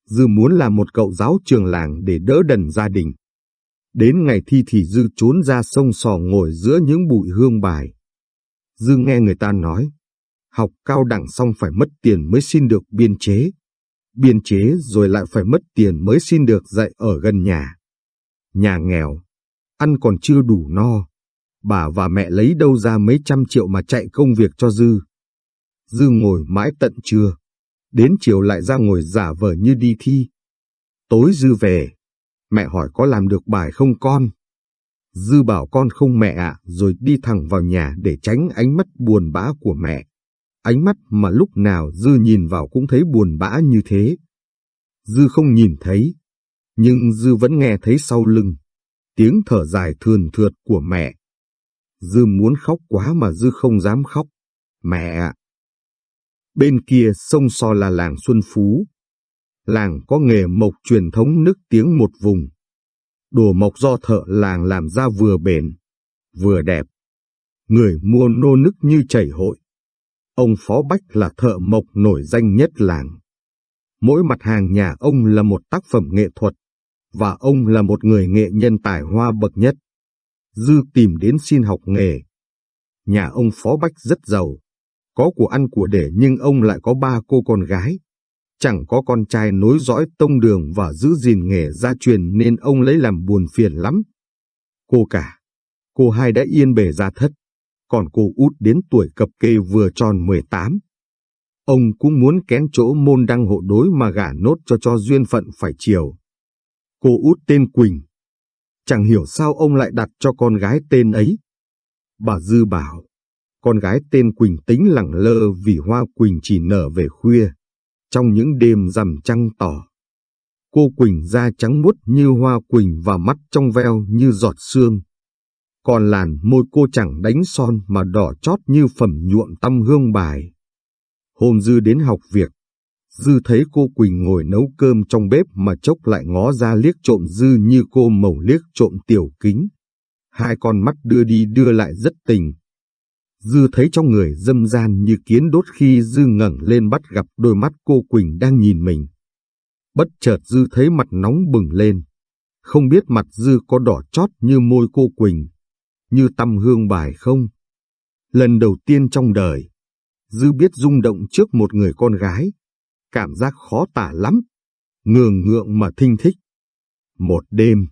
Dư muốn làm một cậu giáo trường làng để đỡ đần gia đình. Đến ngày thi thì Dư trốn ra sông sò ngồi giữa những bụi hương bài. Dư nghe người ta nói, học cao đẳng xong phải mất tiền mới xin được biên chế. Biên chế rồi lại phải mất tiền mới xin được dạy ở gần nhà. Nhà nghèo, ăn còn chưa đủ no. Bà và mẹ lấy đâu ra mấy trăm triệu mà chạy công việc cho Dư. Dư ngồi mãi tận trưa, đến chiều lại ra ngồi giả vờ như đi thi. Tối Dư về, mẹ hỏi có làm được bài không con? Dư bảo con không mẹ ạ, rồi đi thẳng vào nhà để tránh ánh mắt buồn bã của mẹ. Ánh mắt mà lúc nào Dư nhìn vào cũng thấy buồn bã như thế. Dư không nhìn thấy, nhưng Dư vẫn nghe thấy sau lưng. Tiếng thở dài thườn thượt của mẹ. Dư muốn khóc quá mà Dư không dám khóc. Mẹ ạ! Bên kia sông So là làng Xuân Phú. Làng có nghề mộc truyền thống nức tiếng một vùng. Đồ mộc do thợ làng làm ra vừa bền, vừa đẹp. Người mua nô nức như chảy hội. Ông Phó Bách là thợ mộc nổi danh nhất làng. Mỗi mặt hàng nhà ông là một tác phẩm nghệ thuật, và ông là một người nghệ nhân tài hoa bậc nhất. Dư tìm đến xin học nghề. Nhà ông Phó Bách rất giàu, có của ăn của để nhưng ông lại có ba cô con gái. Chẳng có con trai nối dõi tông đường và giữ gìn nghề gia truyền nên ông lấy làm buồn phiền lắm. Cô cả, cô hai đã yên bề ra thất, còn cô út đến tuổi cập kê vừa tròn 18. Ông cũng muốn kén chỗ môn đăng hộ đối mà gả nốt cho cho duyên phận phải chiều. Cô út tên Quỳnh. Chẳng hiểu sao ông lại đặt cho con gái tên ấy. Bà Dư bảo, con gái tên Quỳnh tính lẳng lơ vì hoa Quỳnh chỉ nở về khuya, trong những đêm rằm trăng tỏ. Cô Quỳnh da trắng muốt như hoa Quỳnh và mắt trong veo như giọt sương. Còn làn môi cô chẳng đánh son mà đỏ chót như phẩm nhuộm tâm hương bài. Hôm Dư đến học việc, Dư thấy cô Quỳnh ngồi nấu cơm trong bếp mà chốc lại ngó ra liếc trộm Dư như cô mẩu liếc trộm tiểu kính. Hai con mắt đưa đi đưa lại rất tình. Dư thấy trong người dâm gian như kiến đốt khi Dư ngẩng lên bắt gặp đôi mắt cô Quỳnh đang nhìn mình. Bất chợt Dư thấy mặt nóng bừng lên. Không biết mặt Dư có đỏ chót như môi cô Quỳnh, như tâm hương bài không? Lần đầu tiên trong đời, Dư biết rung động trước một người con gái. Cảm giác khó tả lắm, ngường ngượng mà thinh thích. Một đêm,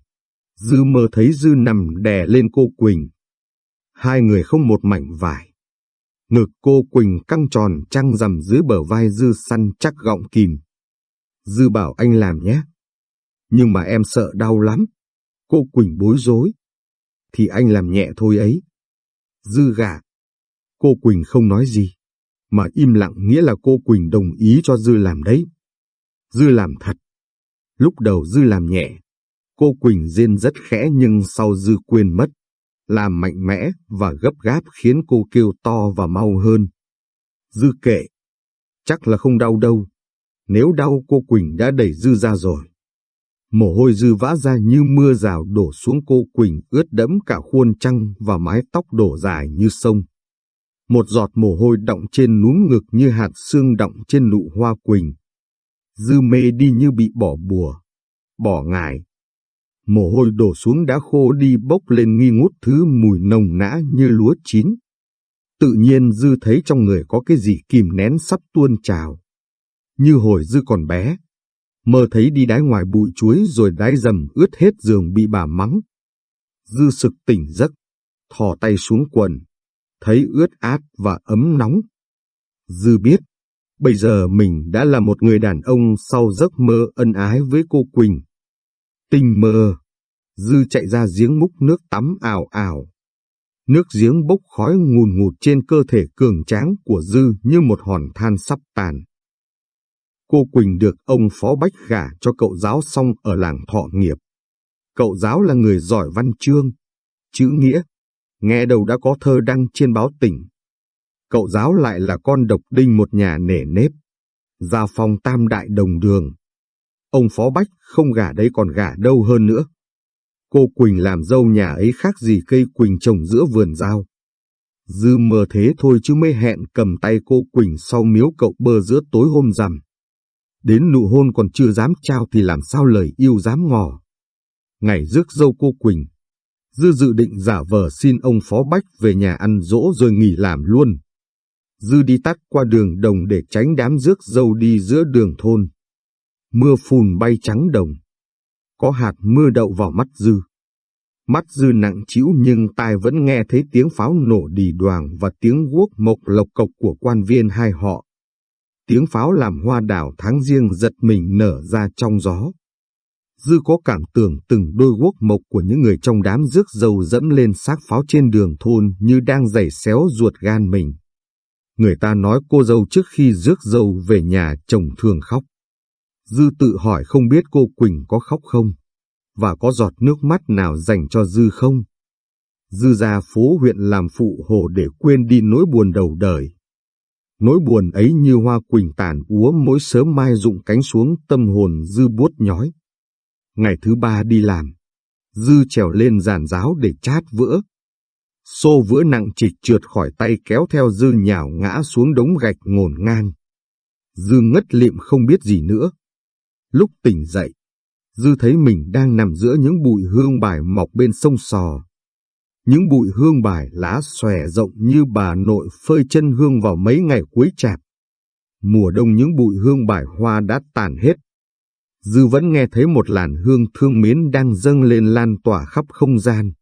Dư mơ thấy Dư nằm đè lên cô Quỳnh. Hai người không một mảnh vải. Ngực cô Quỳnh căng tròn trăng rằm dưới bờ vai Dư săn chắc gọng kìm. Dư bảo anh làm nhé. Nhưng mà em sợ đau lắm. Cô Quỳnh bối rối. Thì anh làm nhẹ thôi ấy. Dư gạt. Cô Quỳnh không nói gì. Mà im lặng nghĩa là cô Quỳnh đồng ý cho Dư làm đấy. Dư làm thật. Lúc đầu Dư làm nhẹ. Cô Quỳnh rên rất khẽ nhưng sau Dư quên mất. Làm mạnh mẽ và gấp gáp khiến cô kêu to và mau hơn. Dư kệ. Chắc là không đau đâu. Nếu đau cô Quỳnh đã đẩy Dư ra rồi. Mồ hôi Dư vã ra như mưa rào đổ xuống cô Quỳnh ướt đẫm cả khuôn trăng và mái tóc đổ dài như sông. Một giọt mồ hôi đọng trên núm ngực như hạt xương đọng trên nụ hoa quỳnh. Dư mê đi như bị bỏ bùa, bỏ ngải. Mồ hôi đổ xuống đá khô đi bốc lên nghi ngút thứ mùi nồng nã như lúa chín. Tự nhiên Dư thấy trong người có cái gì kìm nén sắp tuôn trào. Như hồi Dư còn bé, mơ thấy đi đái ngoài bụi chuối rồi đái dầm ướt hết giường bị bà mắng. Dư sực tỉnh giấc, thò tay xuống quần, thấy ướt át và ấm nóng. Dư biết, bây giờ mình đã là một người đàn ông sau giấc mơ ân ái với cô Quỳnh. Tình mơ, Dư chạy ra giếng múc nước tắm ảo ảo. Nước giếng bốc khói ngùn ngụt trên cơ thể cường tráng của Dư như một hòn than sắp tàn. Cô Quỳnh được ông Phó Bách gả cho cậu giáo xong ở làng Thọ Nghiệp. Cậu giáo là người giỏi văn chương, chữ nghĩa, nghe đầu đã có thơ đăng trên báo tỉnh. Cậu giáo lại là con độc đinh một nhà nể nếp, gia phong tam đại đồng đường. Ông Phó Bách không gả đấy còn gả đâu hơn nữa. Cô Quỳnh làm dâu nhà ấy khác gì cây Quỳnh trồng giữa vườn rau. Dư mơ thế thôi chứ mới hẹn cầm tay cô Quỳnh sau miếu cậu bơ giữa tối hôm rằm. Đến nụ hôn còn chưa dám trao thì làm sao lời yêu dám ngỏ. Ngày rước dâu cô Quỳnh, Dư dự định giả vờ xin ông Phó Bách về nhà ăn dỗ rồi nghỉ làm luôn. Dư đi tắt qua đường đồng để tránh đám rước dâu đi giữa đường thôn. Mưa phùn bay trắng đồng. Có hạt mưa đậu vào mắt Dư. Mắt Dư nặng chịu nhưng tai vẫn nghe thấy tiếng pháo nổ đì đoàng và tiếng guốc mộc lộc cộc của quan viên hai họ. Tiếng pháo làm hoa đảo tháng riêng giật mình nở ra trong gió. Dư có cảm tưởng từng đôi guốc mộc của những người trong đám rước dầu dẫm lên xác pháo trên đường thôn như đang giày xéo ruột gan mình. Người ta nói cô dâu trước khi rước dâu về nhà chồng thường khóc. Dư tự hỏi không biết cô Quỳnh có khóc không, và có giọt nước mắt nào dành cho Dư không. Dư ra phố huyện làm phụ hồ để quên đi nỗi buồn đầu đời. Nỗi buồn ấy như hoa quỳnh tàn úa mỗi sớm mai rụng cánh xuống tâm hồn Dư buốt nhói. Ngày thứ ba đi làm, Dư trèo lên giàn giáo để chát vữa. Xô vữa nặng trịch trượt khỏi tay kéo theo Dư nhào ngã xuống đống gạch ngổn ngang. Dư ngất liệm không biết gì nữa. Lúc tỉnh dậy, Dư thấy mình đang nằm giữa những bụi hương bài mọc bên sông Sò. Những bụi hương bài lá xòe rộng như bà nội phơi chân hương vào mấy ngày cuối chạp. Mùa đông những bụi hương bài hoa đã tàn hết. Dư vẫn nghe thấy một làn hương thương mến đang dâng lên lan tỏa khắp không gian.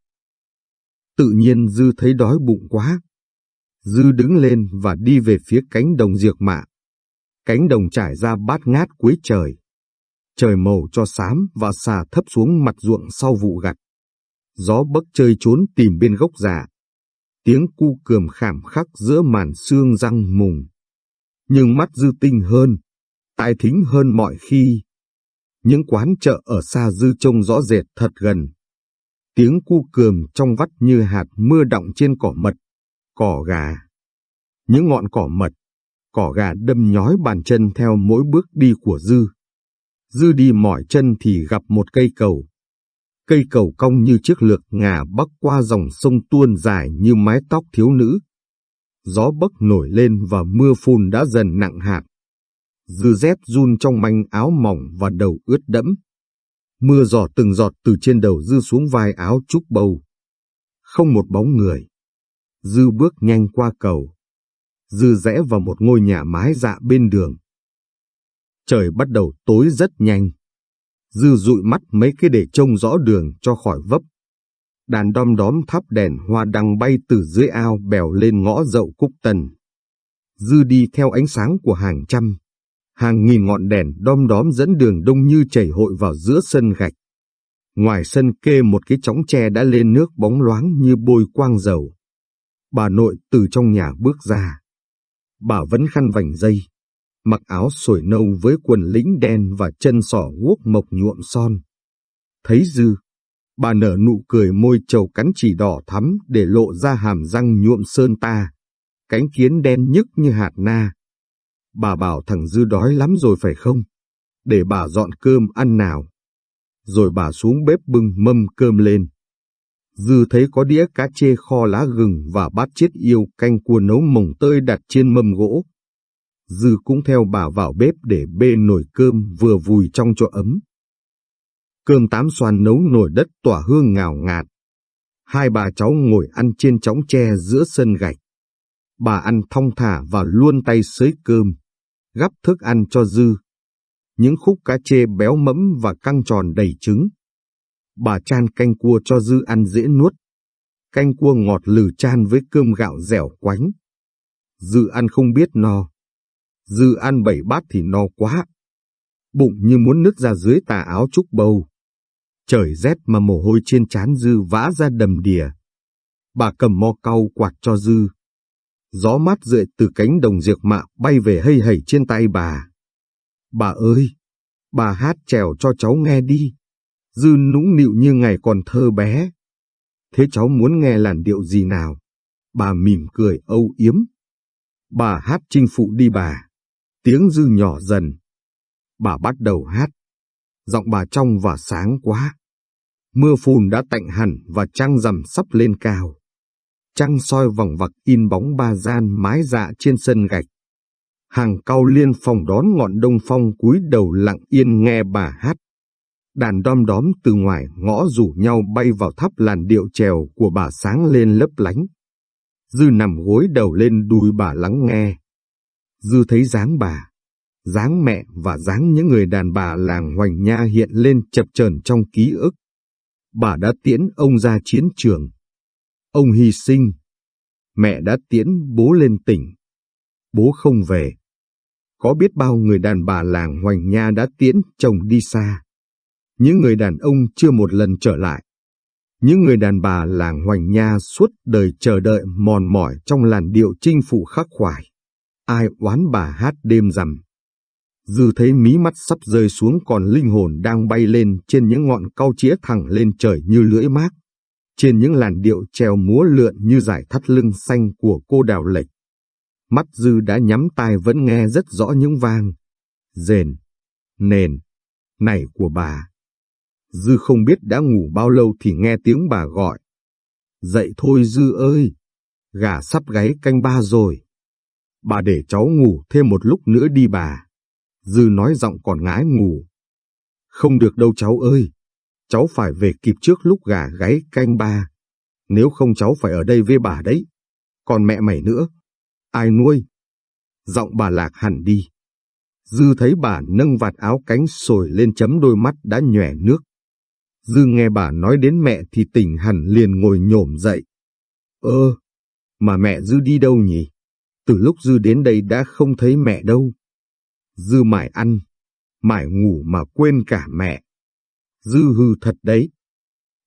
Tự nhiên Dư thấy đói bụng quá. Dư đứng lên và đi về phía cánh đồng diệt mạ. Cánh đồng trải ra bát ngát cuối trời. Trời màu cho xám và xà thấp xuống mặt ruộng sau vụ gặt. Gió bấc chơi trốn tìm bên gốc già. Tiếng cu cườm khảm khắc giữa màn xương răng mùng. Nhưng mắt dư tinh hơn, tai thính hơn mọi khi. Những quán chợ ở xa dư trông rõ rệt thật gần. Tiếng cu cườm trong vắt như hạt mưa đọng trên cỏ mật, cỏ gà. Những ngọn cỏ mật, cỏ gà đâm nhói bàn chân theo mỗi bước đi của dư. Dư đi mỏi chân thì gặp một cây cầu. Cây cầu cong như chiếc lược ngà bắc qua dòng sông tuôn dài như mái tóc thiếu nữ. Gió bấc nổi lên và mưa phùn đã dần nặng hạt. Dư dép run trong manh áo mỏng và đầu ướt đẫm. Mưa giọt từng giọt từ trên đầu Dư xuống vai áo trúc bầu. Không một bóng người. Dư bước nhanh qua cầu. Dư rẽ vào một ngôi nhà mái dạ bên đường. Trời bắt đầu tối rất nhanh. Dư dụi mắt mấy cái để trông rõ đường cho khỏi vấp. Đàn đom đóm thắp đèn hoa đăng bay từ dưới ao bèo lên ngõ dậu cúc tần. Dư đi theo ánh sáng của hàng trăm, hàng nghìn ngọn đèn đom đóm dẫn đường đông như chảy hội vào giữa sân gạch. Ngoài sân kê một cái chóng tre đã lên nước bóng loáng như bôi quang dầu. Bà nội từ trong nhà bước ra. Bà vẫn khăn vành dây, mặc áo sồi nâu với quần lĩnh đen và chân sỏ guốc mộc nhuộm son. Thấy Dư, bà nở nụ cười môi trầu cắn chỉ đỏ thắm để lộ ra hàm răng nhuộm sơn ta, cánh kiến đen nhức như hạt na. Bà bảo thằng Dư đói lắm rồi phải không? Để bà dọn cơm ăn nào. Rồi bà xuống bếp bưng mâm cơm lên. Dư thấy có đĩa cá chê kho lá gừng và bát chiết yêu canh cua nấu mồng tơi đặt trên mâm gỗ. Dư cũng theo bà vào bếp để bê nồi cơm vừa vùi trong chỗ ấm. Cơm tám xoan nấu nồi đất tỏa hương ngào ngạt. Hai bà cháu ngồi ăn trên chóng tre giữa sân gạch. Bà ăn thong thả và luôn tay xới cơm, gắp thức ăn cho Dư. Những khúc cá chê béo mẫm và căng tròn đầy trứng. Bà chan canh cua cho Dư ăn dễ nuốt. Canh cua ngọt lừ chan với cơm gạo dẻo quánh. Dư ăn không biết no. Dư ăn bảy bát thì no quá. Bụng như muốn nứt ra dưới tà áo trúc bầu. Trời rét mà mồ hôi trên trán Dư vã ra đầm đìa. Bà cầm mo cau quạt cho Dư. Gió mát rượi từ cánh đồng diệc mạ bay về hây hẩy trên tay bà. Bà ơi, bà hát trèo cho cháu nghe đi. Dư nũng nịu như ngày còn thơ bé. Thế cháu muốn nghe làn điệu gì nào? Bà mỉm cười âu yếm. Bà hát chinh phụ đi bà. Tiếng dư nhỏ dần. Bà bắt đầu hát. Giọng bà trong và sáng quá. Mưa phùn đã tạnh hẳn và trăng rằm sắp lên cao. Trăng soi vòng vặc in bóng ba gian mái dạ trên sân gạch. Hàng cao liên phòng đón ngọn đông phong cúi đầu lặng yên nghe bà hát. Đàn đom đóm từ ngoài ngõ rủ nhau bay vào thắp làn điệu trèo của bà sáng lên lấp lánh. Dư nằm gối đầu lên đùi bà lắng nghe. Dư thấy dáng bà, dáng mẹ và dáng những người đàn bà làng Hoành Nha hiện lên chập chờn trong ký ức. Bà đã tiễn ông ra chiến trường. Ông hy sinh. Mẹ đã tiễn bố lên tỉnh. Bố không về. Có biết bao người đàn bà làng Hoành Nha đã tiễn chồng đi xa. Những người đàn ông chưa một lần trở lại. Những người đàn bà làng Hoành Nha suốt đời chờ đợi mòn mỏi trong làn điệu chinh phụ khắc khoải. Ai oán bà hát đêm rằm. Dư thấy mí mắt sắp rơi xuống còn linh hồn đang bay lên trên những ngọn cao chĩa thẳng lên trời như lưỡi mác. Trên những làn điệu treo múa lượn như giải thắt lưng xanh của cô đào lệch. Mắt Dư đã nhắm tai vẫn nghe rất rõ những vang. Rền, nền, này của bà. Dư không biết đã ngủ bao lâu thì nghe tiếng bà gọi. Dậy thôi Dư ơi, gà sắp gáy canh ba rồi. Bà để cháu ngủ thêm một lúc nữa đi bà. Dư nói giọng còn ngái ngủ. Không được đâu cháu ơi, cháu phải về kịp trước lúc gà gáy canh ba. Nếu không cháu phải ở đây với bà đấy. Còn mẹ mày nữa, ai nuôi? Giọng bà lạc hẳn đi. Dư thấy bà nâng vạt áo cánh sồi lên chấm đôi mắt đã nhòe nước. Dư nghe bà nói đến mẹ thì tỉnh hẳn liền ngồi nhổm dậy. Ơ, mà mẹ Dư đi đâu nhỉ? Từ lúc Dư đến đây đã không thấy mẹ đâu. Dư mải ăn, mải ngủ mà quên cả mẹ. Dư hư thật đấy.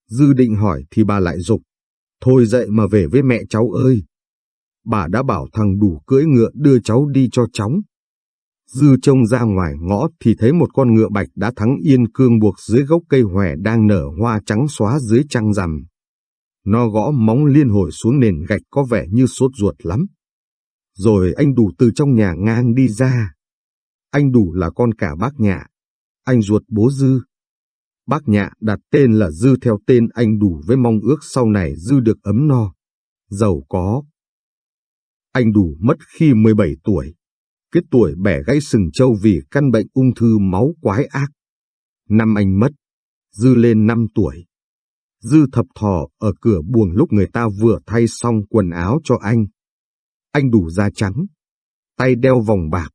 Dư định hỏi thì bà lại dục, Thôi dậy mà về với mẹ cháu ơi. Bà đã bảo thằng đủ cưỡi ngựa đưa cháu đi cho chóng. Dư trông ra ngoài ngõ thì thấy một con ngựa bạch đã thắng yên cương buộc dưới gốc cây hòe đang nở hoa trắng xóa dưới trăng rằm. Nó gõ móng liên hồi xuống nền gạch có vẻ như sốt ruột lắm. Rồi anh đủ từ trong nhà ngang đi ra. Anh đủ là con cả bác nhà. Anh ruột bố Dư. Bác nhạ đặt tên là Dư theo tên anh đủ với mong ước sau này Dư được ấm no, giàu có. Anh đủ mất khi 17 tuổi cái tuổi bẻ gãy sừng trâu vì căn bệnh ung thư máu quái ác. Năm anh mất, Dư lên năm tuổi. Dư thập thò ở cửa buồng lúc người ta vừa thay xong quần áo cho anh. Anh đủ da trắng, tay đeo vòng bạc,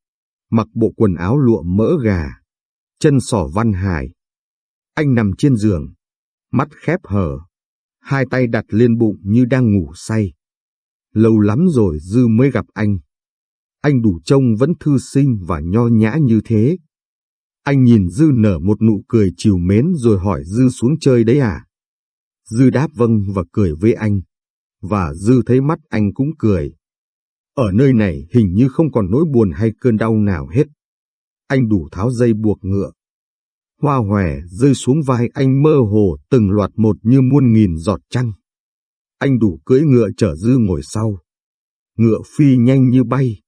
mặc bộ quần áo lụa mỡ gà, chân sỏ văn hài. Anh nằm trên giường, mắt khép hờ, hai tay đặt lên bụng như đang ngủ say. Lâu lắm rồi Dư mới gặp anh. Anh đủ trông vẫn thư sinh và nho nhã như thế. Anh nhìn Dư nở một nụ cười chiều mến rồi hỏi Dư xuống chơi đấy à? Dư đáp vâng và cười với anh. Và Dư thấy mắt anh cũng cười. Ở nơi này hình như không còn nỗi buồn hay cơn đau nào hết. Anh đủ tháo dây buộc ngựa. Hoa hòe rơi xuống vai anh mơ hồ từng loạt một như muôn nghìn giọt trăng. Anh đủ cưỡi ngựa chở Dư ngồi sau. Ngựa phi nhanh như bay,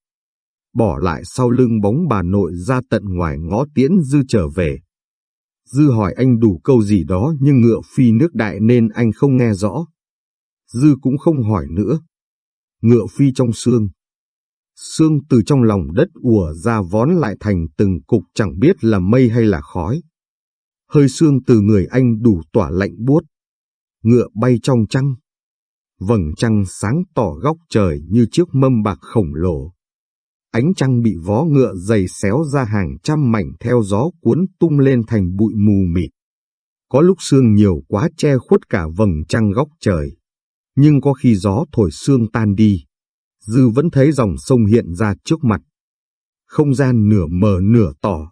bỏ lại sau lưng bóng bà nội ra tận ngoài ngõ tiễn Dư trở về. Dư hỏi anh đủ câu gì đó nhưng ngựa phi nước đại nên anh không nghe rõ. Dư cũng không hỏi nữa. Ngựa phi trong xương. Xương từ trong lòng đất ùa ra vón lại thành từng cục chẳng biết là mây hay là khói. Hơi xương từ người anh đủ tỏa lạnh buốt. Ngựa bay trong trăng. Vầng trăng sáng tỏ góc trời như chiếc mâm bạc khổng lồ. Ánh trăng bị vó ngựa dày xéo ra hàng trăm mảnh theo gió cuốn tung lên thành bụi mù mịt. Có lúc sương nhiều quá che khuất cả vầng trăng góc trời. Nhưng có khi gió thổi sương tan đi, Dư vẫn thấy dòng sông hiện ra trước mặt. Không gian nửa mờ nửa tỏ,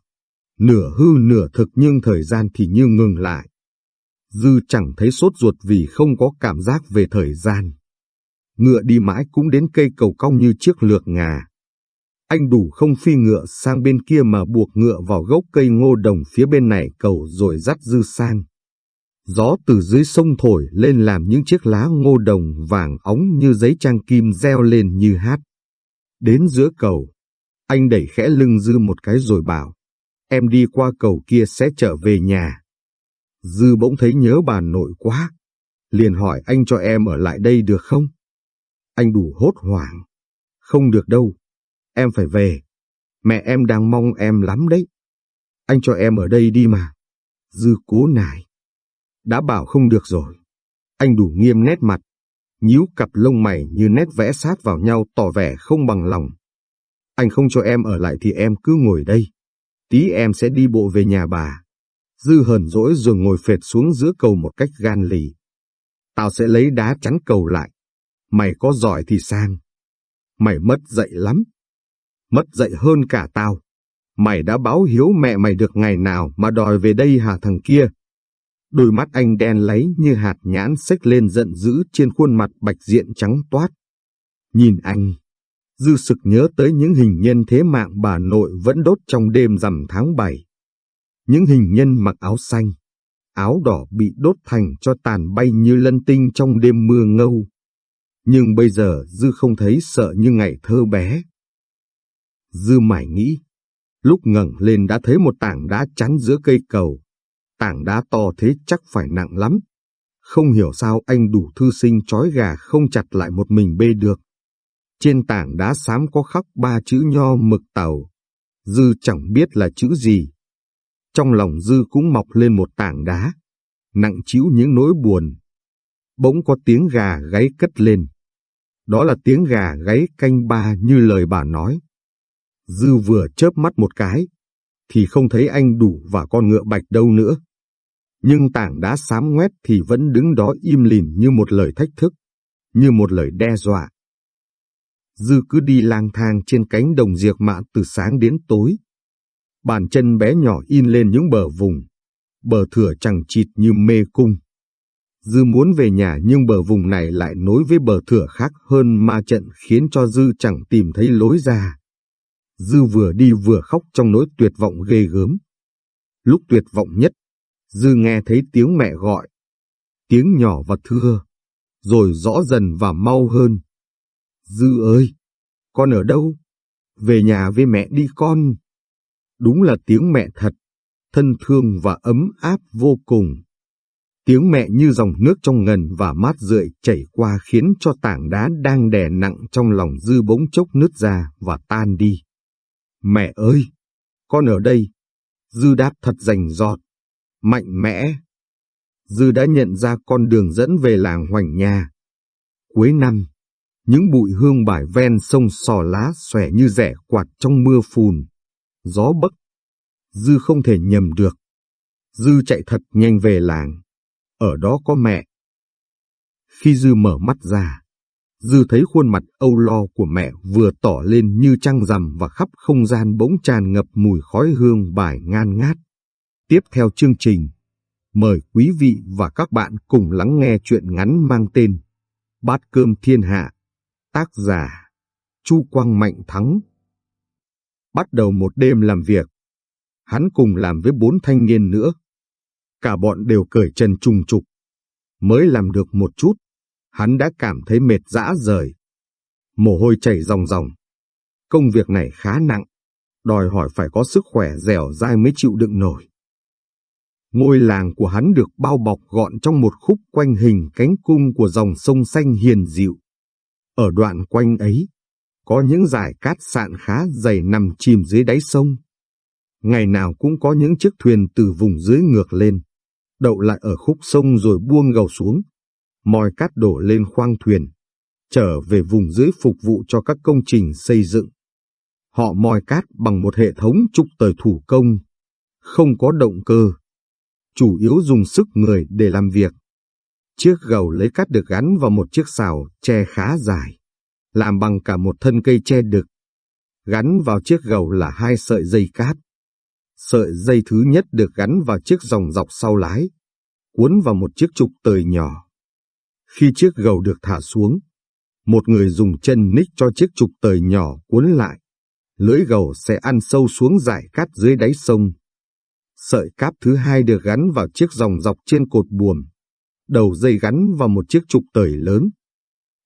nửa hư nửa thực nhưng thời gian thì như ngừng lại. Dư chẳng thấy sốt ruột vì không có cảm giác về thời gian. Ngựa đi mãi cũng đến cây cầu cong như chiếc lược ngà. Anh đủ không phi ngựa sang bên kia mà buộc ngựa vào gốc cây ngô đồng phía bên này cầu rồi dắt dư sang. Gió từ dưới sông thổi lên làm những chiếc lá ngô đồng vàng óng như giấy trang kim reo lên như hát. Đến giữa cầu, anh đẩy khẽ lưng Dư một cái rồi bảo, em đi qua cầu kia sẽ trở về nhà. Dư bỗng thấy nhớ bà nội quá, liền hỏi anh cho em ở lại đây được không? Anh đủ hốt hoảng. Không được đâu, em phải về. Mẹ em đang mong em lắm đấy. Anh cho em ở đây đi mà. Dư cố nài. Đã bảo không được rồi. Anh đủ nghiêm nét mặt, nhíu cặp lông mày như nét vẽ sát vào nhau tỏ vẻ không bằng lòng. Anh không cho em ở lại thì em cứ ngồi đây. Tí em sẽ đi bộ về nhà bà. Dư hờn dỗi rồi ngồi phệt xuống giữa cầu một cách gan lì. Tao sẽ lấy đá chắn cầu lại. Mày có giỏi thì sang. Mày mất dạy lắm. Mất dạy hơn cả tao. Mày đã báo hiếu mẹ mày được ngày nào mà đòi về đây hả thằng kia? Đôi mắt anh đen lấy như hạt nhãn xếch lên giận dữ trên khuôn mặt bạch diện trắng toát. Nhìn anh, dư sực nhớ tới những hình nhân thế mạng bà nội vẫn đốt trong đêm rằm tháng 7. Những hình nhân mặc áo xanh, áo đỏ bị đốt thành cho tàn bay như lân tinh trong đêm mưa ngâu. Nhưng bây giờ Dư không thấy sợ như ngày thơ bé. Dư mải nghĩ, lúc ngẩng lên đã thấy một tảng đá chắn giữa cây cầu, tảng đá to thế chắc phải nặng lắm. Không hiểu sao anh đủ thư sinh trói gà không chặt lại một mình bê được. Trên tảng đá xám có khắc ba chữ nho mực tàu. Dư chẳng biết là chữ gì. Trong lòng Dư cũng mọc lên một tảng đá, nặng chịu những nỗi buồn. Bỗng có tiếng gà gáy cất lên. Đó là tiếng gà gáy canh ba như lời bà nói. Dư vừa chớp mắt một cái, thì không thấy anh đủ và con ngựa bạch đâu nữa nhưng tảng đá xám ngoét thì vẫn đứng đó im lìm như một lời thách thức, như một lời đe dọa. Dư cứ đi lang thang trên cánh đồng diệt mạ từ sáng đến tối. Bàn chân bé nhỏ in lên những bờ vùng, bờ thửa chẳng chịt như mê cung. Dư muốn về nhà nhưng bờ vùng này lại nối với bờ thửa khác hơn ma trận khiến cho Dư chẳng tìm thấy lối ra. Dư vừa đi vừa khóc trong nỗi tuyệt vọng ghê gớm. Lúc tuyệt vọng nhất, Dư nghe thấy tiếng mẹ gọi. Tiếng nhỏ và thưa, rồi rõ dần và mau hơn. Dư ơi, con ở đâu? Về nhà với mẹ đi con. Đúng là tiếng mẹ thật, thân thương và ấm áp vô cùng. Tiếng mẹ như dòng nước trong ngần và mát rượi chảy qua khiến cho tảng đá đang đè nặng trong lòng dư bỗng chốc nứt ra và tan đi. Mẹ ơi, con ở đây. Dư đáp thật rành giọt mạnh mẽ. Dư đã nhận ra con đường dẫn về làng Hoành Nha. Cuối năm, những bụi hương bài ven sông sò lá xòe như rẻ quạt trong mưa phùn, gió bấc. Dư không thể nhầm được. Dư chạy thật nhanh về làng. Ở đó có mẹ. Khi Dư mở mắt ra, Dư thấy khuôn mặt âu lo của mẹ vừa tỏ lên như trăng rằm và khắp không gian bỗng tràn ngập mùi khói hương bài ngan ngát. Tiếp theo chương trình, mời quý vị và các bạn cùng lắng nghe chuyện ngắn mang tên Bát cơm thiên hạ, tác giả Chu Quang Mạnh Thắng. Bắt đầu một đêm làm việc, hắn cùng làm với bốn thanh niên nữa. Cả bọn đều cởi chân trùng trục. Mới làm được một chút, hắn đã cảm thấy mệt dã rời. Mồ hôi chảy ròng ròng. Công việc này khá nặng, đòi hỏi phải có sức khỏe dẻo dai mới chịu đựng nổi. Ngôi làng của hắn được bao bọc gọn trong một khúc quanh hình cánh cung của dòng sông xanh hiền dịu. Ở đoạn quanh ấy, có những dải cát sạn khá dày nằm chìm dưới đáy sông. Ngày nào cũng có những chiếc thuyền từ vùng dưới ngược lên, đậu lại ở khúc sông rồi buông gầu xuống, mòi cát đổ lên khoang thuyền, trở về vùng dưới phục vụ cho các công trình xây dựng. Họ mòi cát bằng một hệ thống trục tời thủ công, không có động cơ, chủ yếu dùng sức người để làm việc. Chiếc gầu lấy cát được gắn vào một chiếc xào tre khá dài, làm bằng cả một thân cây tre đực. Gắn vào chiếc gầu là hai sợi dây cát. Sợi dây thứ nhất được gắn vào chiếc dòng dọc sau lái, cuốn vào một chiếc trục tời nhỏ. Khi chiếc gầu được thả xuống, một người dùng chân ních cho chiếc trục tời nhỏ cuốn lại. Lưỡi gầu sẽ ăn sâu xuống dải cát dưới đáy sông. Sợi cáp thứ hai được gắn vào chiếc dòng dọc trên cột buồm. Đầu dây gắn vào một chiếc trục tời lớn.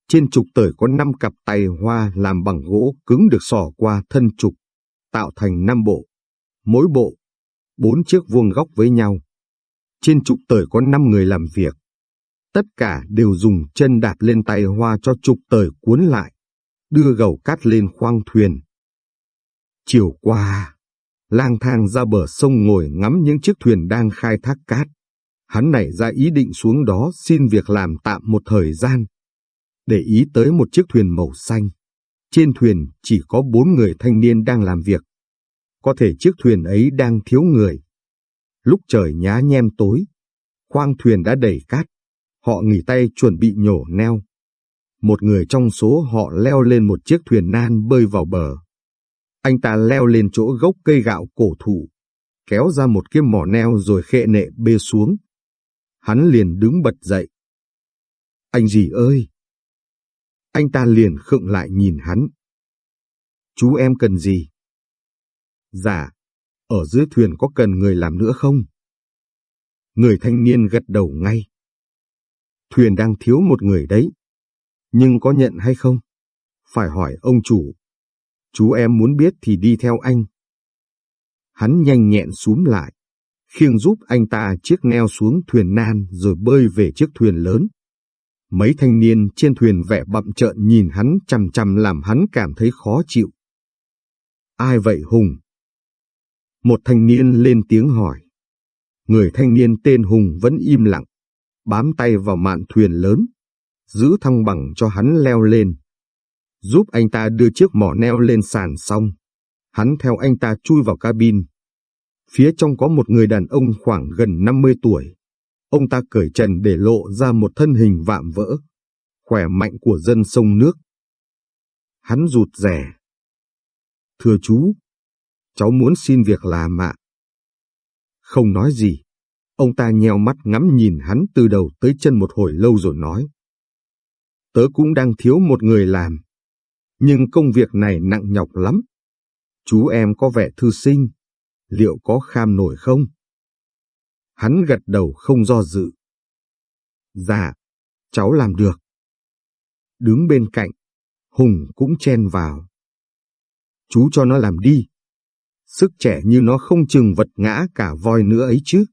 Trên trục tời có năm cặp tay hoa làm bằng gỗ cứng được sỏ qua thân trục, tạo thành năm bộ. Mỗi bộ, bốn chiếc vuông góc với nhau. Trên trục tời có năm người làm việc. Tất cả đều dùng chân đạp lên tay hoa cho trục tời cuốn lại, đưa gầu cát lên khoang thuyền. Chiều qua, lang thang ra bờ sông ngồi ngắm những chiếc thuyền đang khai thác cát. Hắn nảy ra ý định xuống đó xin việc làm tạm một thời gian. Để ý tới một chiếc thuyền màu xanh. Trên thuyền chỉ có bốn người thanh niên đang làm việc. Có thể chiếc thuyền ấy đang thiếu người. Lúc trời nhá nhem tối, khoang thuyền đã đầy cát. Họ nghỉ tay chuẩn bị nhổ neo. Một người trong số họ leo lên một chiếc thuyền nan bơi vào bờ. Anh ta leo lên chỗ gốc cây gạo cổ thụ, kéo ra một cái mỏ neo rồi khệ nệ bê xuống. Hắn liền đứng bật dậy. Anh gì ơi! Anh ta liền khựng lại nhìn hắn. Chú em cần gì? Dạ, ở dưới thuyền có cần người làm nữa không? Người thanh niên gật đầu ngay. Thuyền đang thiếu một người đấy. Nhưng có nhận hay không? Phải hỏi ông chủ. Chú em muốn biết thì đi theo anh. Hắn nhanh nhẹn xuống lại, khiêng giúp anh ta chiếc neo xuống thuyền nan rồi bơi về chiếc thuyền lớn. Mấy thanh niên trên thuyền vẻ bậm trợn nhìn hắn chằm chằm làm hắn cảm thấy khó chịu. Ai vậy Hùng? Một thanh niên lên tiếng hỏi. Người thanh niên tên Hùng vẫn im lặng, bám tay vào mạn thuyền lớn, giữ thăng bằng cho hắn leo lên giúp anh ta đưa chiếc mỏ neo lên sàn xong. Hắn theo anh ta chui vào cabin. Phía trong có một người đàn ông khoảng gần 50 tuổi. Ông ta cởi trần để lộ ra một thân hình vạm vỡ, khỏe mạnh của dân sông nước. Hắn rụt rẻ. Thưa chú, cháu muốn xin việc làm ạ. Không nói gì, ông ta nheo mắt ngắm nhìn hắn từ đầu tới chân một hồi lâu rồi nói. Tớ cũng đang thiếu một người làm nhưng công việc này nặng nhọc lắm. Chú em có vẻ thư sinh, liệu có kham nổi không? Hắn gật đầu không do dự. Dạ, cháu làm được. Đứng bên cạnh, Hùng cũng chen vào. Chú cho nó làm đi. Sức trẻ như nó không chừng vật ngã cả voi nữa ấy chứ.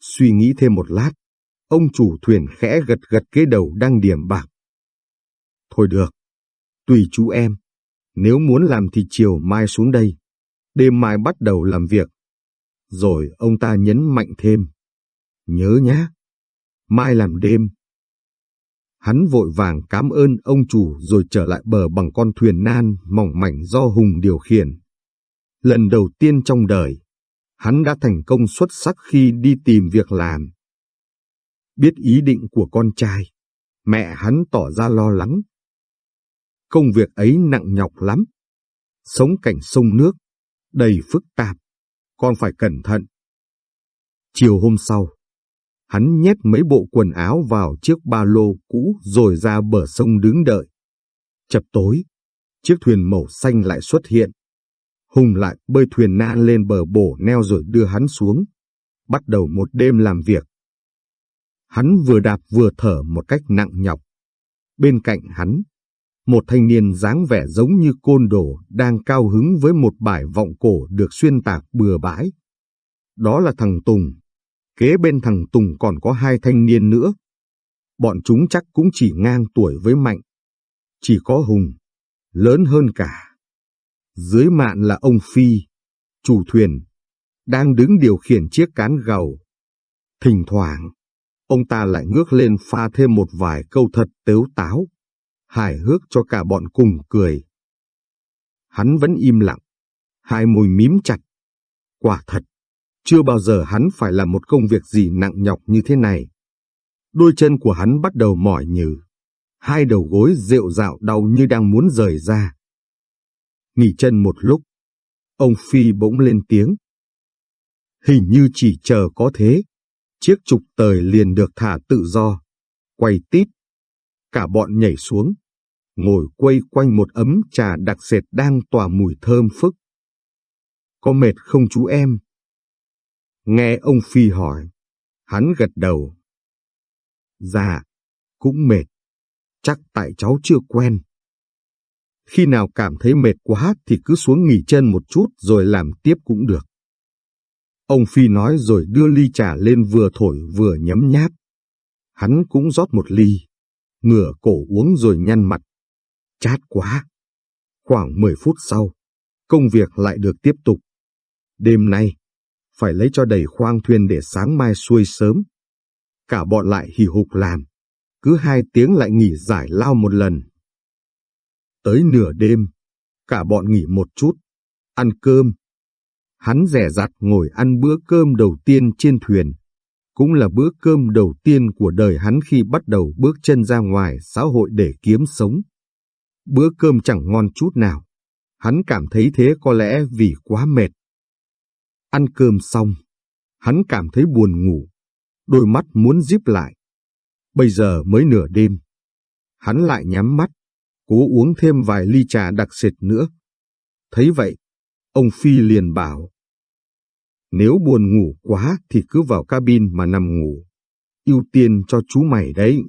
Suy nghĩ thêm một lát, ông chủ thuyền khẽ gật gật cái đầu đang điểm bạc. Thôi được, Tùy chú em, nếu muốn làm thì chiều mai xuống đây, đêm mai bắt đầu làm việc. Rồi ông ta nhấn mạnh thêm, nhớ nhá, mai làm đêm. Hắn vội vàng cảm ơn ông chủ rồi trở lại bờ bằng con thuyền nan mỏng mảnh do Hùng điều khiển. Lần đầu tiên trong đời, hắn đã thành công xuất sắc khi đi tìm việc làm. Biết ý định của con trai, mẹ hắn tỏ ra lo lắng Công việc ấy nặng nhọc lắm. Sống cảnh sông nước, đầy phức tạp, con phải cẩn thận. Chiều hôm sau, hắn nhét mấy bộ quần áo vào chiếc ba lô cũ rồi ra bờ sông đứng đợi. Chập tối, chiếc thuyền màu xanh lại xuất hiện. Hùng lại bơi thuyền nan lên bờ bổ neo rồi đưa hắn xuống, bắt đầu một đêm làm việc. Hắn vừa đạp vừa thở một cách nặng nhọc. Bên cạnh hắn một thanh niên dáng vẻ giống như côn đồ đang cao hứng với một bài vọng cổ được xuyên tạc bừa bãi. Đó là thằng Tùng. Kế bên thằng Tùng còn có hai thanh niên nữa. Bọn chúng chắc cũng chỉ ngang tuổi với Mạnh. Chỉ có Hùng, lớn hơn cả. Dưới mạn là ông Phi, chủ thuyền, đang đứng điều khiển chiếc cán gầu. Thỉnh thoảng, ông ta lại ngước lên pha thêm một vài câu thật tếu táo, hài hước cho cả bọn cùng cười. Hắn vẫn im lặng, hai môi mím chặt. Quả thật, chưa bao giờ hắn phải làm một công việc gì nặng nhọc như thế này. Đôi chân của hắn bắt đầu mỏi nhừ, hai đầu gối rệu rạo đau như đang muốn rời ra. Nghỉ chân một lúc, ông Phi bỗng lên tiếng. Hình như chỉ chờ có thế, chiếc trục tời liền được thả tự do, quay tít. Cả bọn nhảy xuống, ngồi quay quanh một ấm trà đặc sệt đang tỏa mùi thơm phức. Có mệt không chú em? Nghe ông Phi hỏi, hắn gật đầu. Dạ, cũng mệt, chắc tại cháu chưa quen. Khi nào cảm thấy mệt quá thì cứ xuống nghỉ chân một chút rồi làm tiếp cũng được. Ông Phi nói rồi đưa ly trà lên vừa thổi vừa nhấm nháp. Hắn cũng rót một ly, ngửa cổ uống rồi nhăn mặt. Chát quá. Khoảng 10 phút sau, công việc lại được tiếp tục. Đêm nay, phải lấy cho đầy khoang thuyền để sáng mai xuôi sớm. Cả bọn lại hì hục làm, cứ hai tiếng lại nghỉ giải lao một lần. Tới nửa đêm, cả bọn nghỉ một chút, ăn cơm. Hắn rẻ rặt ngồi ăn bữa cơm đầu tiên trên thuyền, cũng là bữa cơm đầu tiên của đời hắn khi bắt đầu bước chân ra ngoài xã hội để kiếm sống. Bữa cơm chẳng ngon chút nào, hắn cảm thấy thế có lẽ vì quá mệt. Ăn cơm xong, hắn cảm thấy buồn ngủ, đôi mắt muốn díp lại. Bây giờ mới nửa đêm. Hắn lại nhắm mắt, cố uống thêm vài ly trà đặc sệt nữa. Thấy vậy, ông Phi liền bảo. Nếu buồn ngủ quá thì cứ vào cabin mà nằm ngủ. ưu tiên cho chú mày đấy.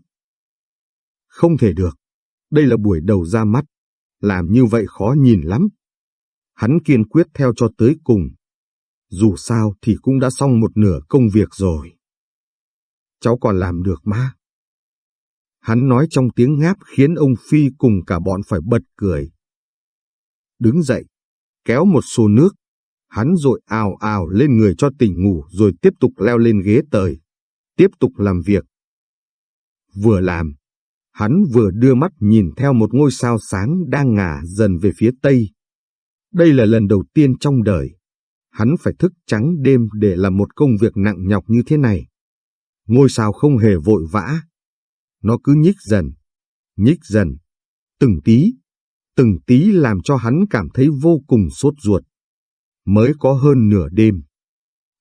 Không thể được, đây là buổi đầu ra mắt. Làm như vậy khó nhìn lắm. Hắn kiên quyết theo cho tới cùng. Dù sao thì cũng đã xong một nửa công việc rồi. Cháu còn làm được mà. Hắn nói trong tiếng ngáp khiến ông Phi cùng cả bọn phải bật cười. Đứng dậy, kéo một xô nước, hắn rội ào ào lên người cho tỉnh ngủ rồi tiếp tục leo lên ghế tời, tiếp tục làm việc. Vừa làm, hắn vừa đưa mắt nhìn theo một ngôi sao sáng đang ngả dần về phía tây. Đây là lần đầu tiên trong đời, hắn phải thức trắng đêm để làm một công việc nặng nhọc như thế này. Ngôi sao không hề vội vã, nó cứ nhích dần, nhích dần, từng tí, từng tí làm cho hắn cảm thấy vô cùng sốt ruột. Mới có hơn nửa đêm,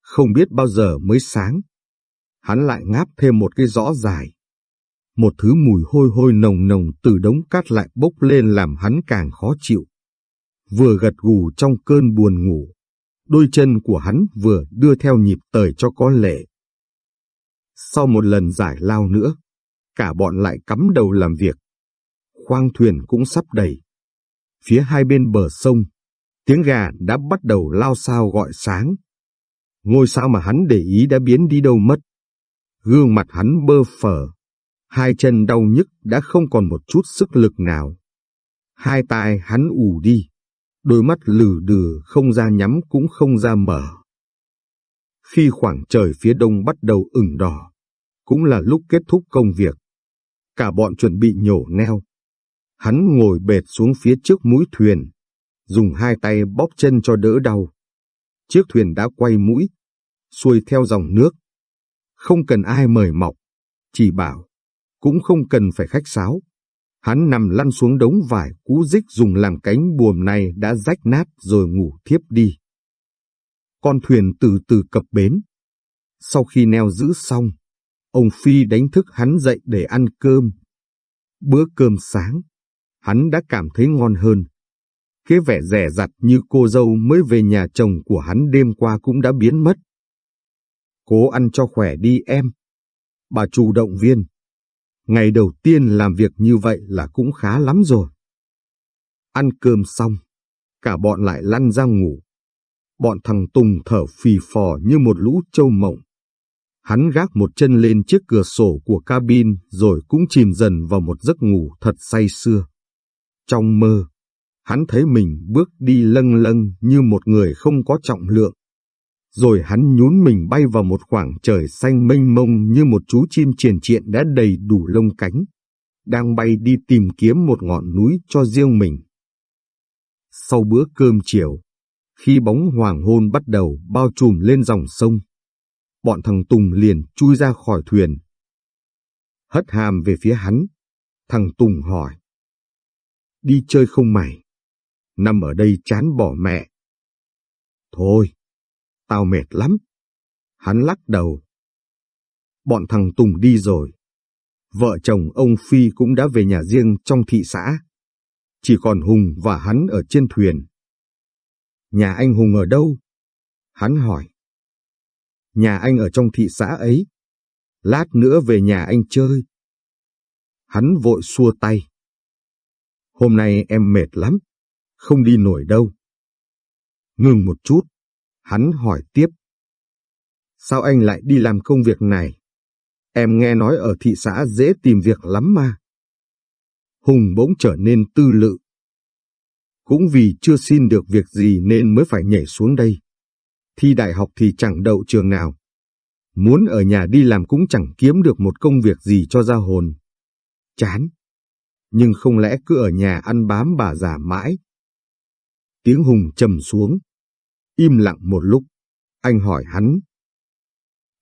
không biết bao giờ mới sáng. Hắn lại ngáp thêm một cái rõ dài. Một thứ mùi hôi hôi nồng nồng từ đống cát lại bốc lên làm hắn càng khó chịu. Vừa gật gù trong cơn buồn ngủ, đôi chân của hắn vừa đưa theo nhịp tời cho có lệ. Sau một lần giải lao nữa, cả bọn lại cắm đầu làm việc. Khoang thuyền cũng sắp đầy. Phía hai bên bờ sông, tiếng gà đã bắt đầu lao sao gọi sáng. Ngôi sao mà hắn để ý đã biến đi đâu mất. Gương mặt hắn bơ phờ, hai chân đau nhức đã không còn một chút sức lực nào. Hai tai hắn ù đi, đôi mắt lừ đừ không ra nhắm cũng không ra mở. Khi khoảng trời phía đông bắt đầu ửng đỏ, cũng là lúc kết thúc công việc. Cả bọn chuẩn bị nhổ neo. Hắn ngồi bệt xuống phía trước mũi thuyền, dùng hai tay bóp chân cho đỡ đau. Chiếc thuyền đã quay mũi, xuôi theo dòng nước. Không cần ai mời mọc, chỉ bảo, cũng không cần phải khách sáo. Hắn nằm lăn xuống đống vải cũ dích dùng làm cánh buồm này đã rách nát rồi ngủ thiếp đi. Con thuyền từ từ cập bến. Sau khi neo giữ xong, Ông Phi đánh thức hắn dậy để ăn cơm. Bữa cơm sáng, hắn đã cảm thấy ngon hơn. Cái vẻ rẻ rặt như cô dâu mới về nhà chồng của hắn đêm qua cũng đã biến mất. Cố ăn cho khỏe đi em. Bà chủ động viên. Ngày đầu tiên làm việc như vậy là cũng khá lắm rồi. Ăn cơm xong, cả bọn lại lăn ra ngủ. Bọn thằng Tùng thở phì phò như một lũ trâu mộng. Hắn gác một chân lên chiếc cửa sổ của cabin rồi cũng chìm dần vào một giấc ngủ thật say sưa. Trong mơ, hắn thấy mình bước đi lâng lâng như một người không có trọng lượng. Rồi hắn nhún mình bay vào một khoảng trời xanh mênh mông như một chú chim triền triện đã đầy đủ lông cánh, đang bay đi tìm kiếm một ngọn núi cho riêng mình. Sau bữa cơm chiều, khi bóng hoàng hôn bắt đầu bao trùm lên dòng sông, bọn thằng Tùng liền chui ra khỏi thuyền. Hất hàm về phía hắn, thằng Tùng hỏi. Đi chơi không mày? Nằm ở đây chán bỏ mẹ. Thôi, tao mệt lắm. Hắn lắc đầu. Bọn thằng Tùng đi rồi. Vợ chồng ông Phi cũng đã về nhà riêng trong thị xã. Chỉ còn Hùng và hắn ở trên thuyền. Nhà anh Hùng ở đâu? Hắn hỏi. Nhà anh ở trong thị xã ấy. Lát nữa về nhà anh chơi. Hắn vội xua tay. Hôm nay em mệt lắm, không đi nổi đâu. Ngừng một chút, hắn hỏi tiếp. Sao anh lại đi làm công việc này? Em nghe nói ở thị xã dễ tìm việc lắm mà. Hùng bỗng trở nên tư lự. Cũng vì chưa xin được việc gì nên mới phải nhảy xuống đây. Thi đại học thì chẳng đậu trường nào. Muốn ở nhà đi làm cũng chẳng kiếm được một công việc gì cho ra hồn. Chán. Nhưng không lẽ cứ ở nhà ăn bám bà già mãi. Tiếng Hùng trầm xuống. Im lặng một lúc. Anh hỏi hắn.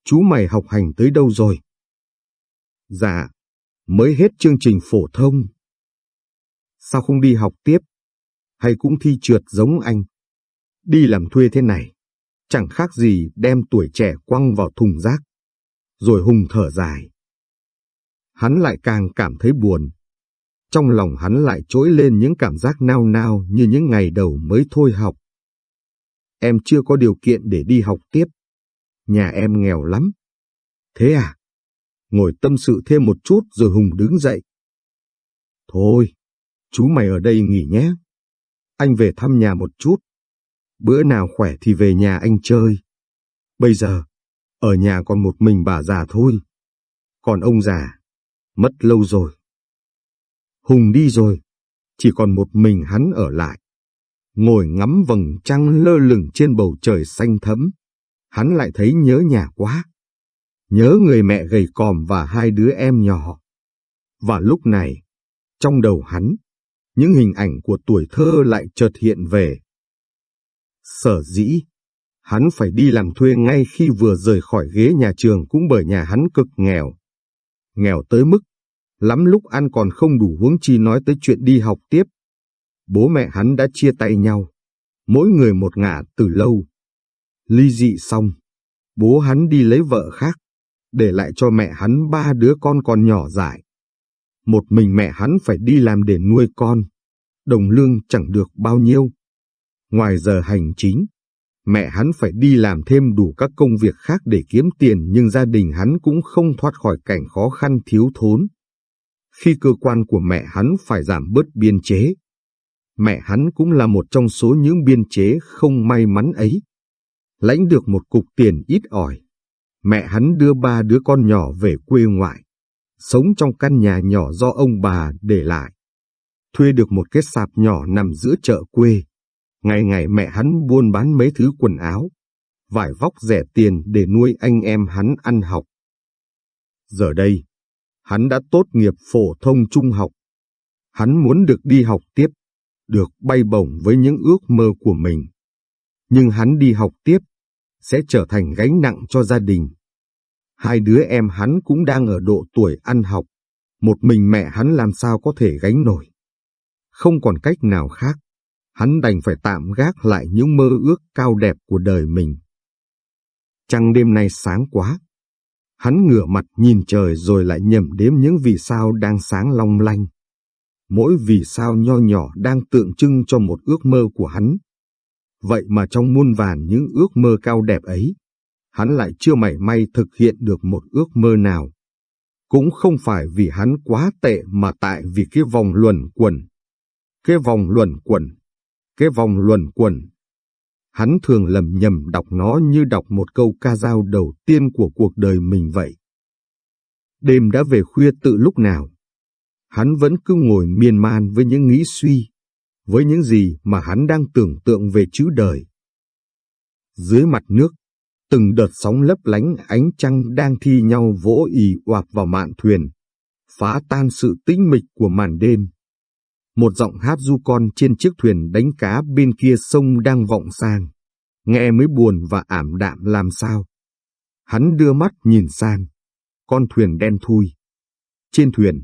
Chú mày học hành tới đâu rồi? Dạ, mới hết chương trình phổ thông. Sao không đi học tiếp? Hay cũng thi trượt giống anh? Đi làm thuê thế này, chẳng khác gì đem tuổi trẻ quăng vào thùng rác. Rồi Hùng thở dài. Hắn lại càng cảm thấy buồn. Trong lòng hắn lại trỗi lên những cảm giác nao nao như những ngày đầu mới thôi học. Em chưa có điều kiện để đi học tiếp. Nhà em nghèo lắm. Thế à? Ngồi tâm sự thêm một chút rồi Hùng đứng dậy. Thôi, chú mày ở đây nghỉ nhé. Anh về thăm nhà một chút. Bữa nào khỏe thì về nhà anh chơi. Bây giờ, ở nhà còn một mình bà già thôi. Còn ông già, mất lâu rồi. Hùng đi rồi, chỉ còn một mình hắn ở lại. Ngồi ngắm vầng trăng lơ lửng trên bầu trời xanh thẫm, hắn lại thấy nhớ nhà quá. Nhớ người mẹ gầy còm và hai đứa em nhỏ. Và lúc này, trong đầu hắn, những hình ảnh của tuổi thơ lại chợt hiện về. Sở dĩ, hắn phải đi làm thuê ngay khi vừa rời khỏi ghế nhà trường cũng bởi nhà hắn cực nghèo. Nghèo tới mức, lắm lúc ăn còn không đủ huống chi nói tới chuyện đi học tiếp. Bố mẹ hắn đã chia tay nhau, mỗi người một ngả từ lâu. Ly dị xong, bố hắn đi lấy vợ khác, để lại cho mẹ hắn ba đứa con còn nhỏ dại. Một mình mẹ hắn phải đi làm để nuôi con, đồng lương chẳng được bao nhiêu. Ngoài giờ hành chính, mẹ hắn phải đi làm thêm đủ các công việc khác để kiếm tiền nhưng gia đình hắn cũng không thoát khỏi cảnh khó khăn thiếu thốn. Khi cơ quan của mẹ hắn phải giảm bớt biên chế, mẹ hắn cũng là một trong số những biên chế không may mắn ấy. Lãnh được một cục tiền ít ỏi, mẹ hắn đưa ba đứa con nhỏ về quê ngoại, sống trong căn nhà nhỏ do ông bà để lại. Thuê được một cái sạp nhỏ nằm giữa chợ quê. Ngày ngày mẹ hắn buôn bán mấy thứ quần áo, vải vóc rẻ tiền để nuôi anh em hắn ăn học. Giờ đây, hắn đã tốt nghiệp phổ thông trung học. Hắn muốn được đi học tiếp, được bay bổng với những ước mơ của mình. Nhưng hắn đi học tiếp sẽ trở thành gánh nặng cho gia đình. Hai đứa em hắn cũng đang ở độ tuổi ăn học, một mình mẹ hắn làm sao có thể gánh nổi. Không còn cách nào khác, hắn đành phải tạm gác lại những mơ ước cao đẹp của đời mình. Trăng đêm nay sáng quá. Hắn ngửa mặt nhìn trời rồi lại nhầm đếm những vì sao đang sáng long lanh. Mỗi vì sao nho nhỏ đang tượng trưng cho một ước mơ của hắn. Vậy mà trong muôn vàn những ước mơ cao đẹp ấy, hắn lại chưa mảy may thực hiện được một ước mơ nào. Cũng không phải vì hắn quá tệ mà tại vì cái vòng luẩn quẩn. Cái vòng luẩn quẩn. Cái vòng luẩn quẩn. Hắn thường lầm nhầm đọc nó như đọc một câu ca dao đầu tiên của cuộc đời mình vậy. Đêm đã về khuya tự lúc nào. Hắn vẫn cứ ngồi miên man với những nghĩ suy, với những gì mà hắn đang tưởng tượng về chữ đời. Dưới mặt nước, từng đợt sóng lấp lánh ánh trăng đang thi nhau vỗ ì oạp vào mạn thuyền, phá tan sự tĩnh mịch của màn đêm. Một giọng hát du con trên chiếc thuyền đánh cá bên kia sông đang vọng sang, nghe mới buồn và ảm đạm làm sao. Hắn đưa mắt nhìn sang, con thuyền đen thui. Trên thuyền,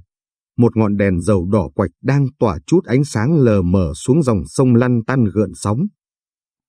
một ngọn đèn dầu đỏ quạch đang tỏa chút ánh sáng lờ mờ xuống dòng sông lăn tăn gợn sóng.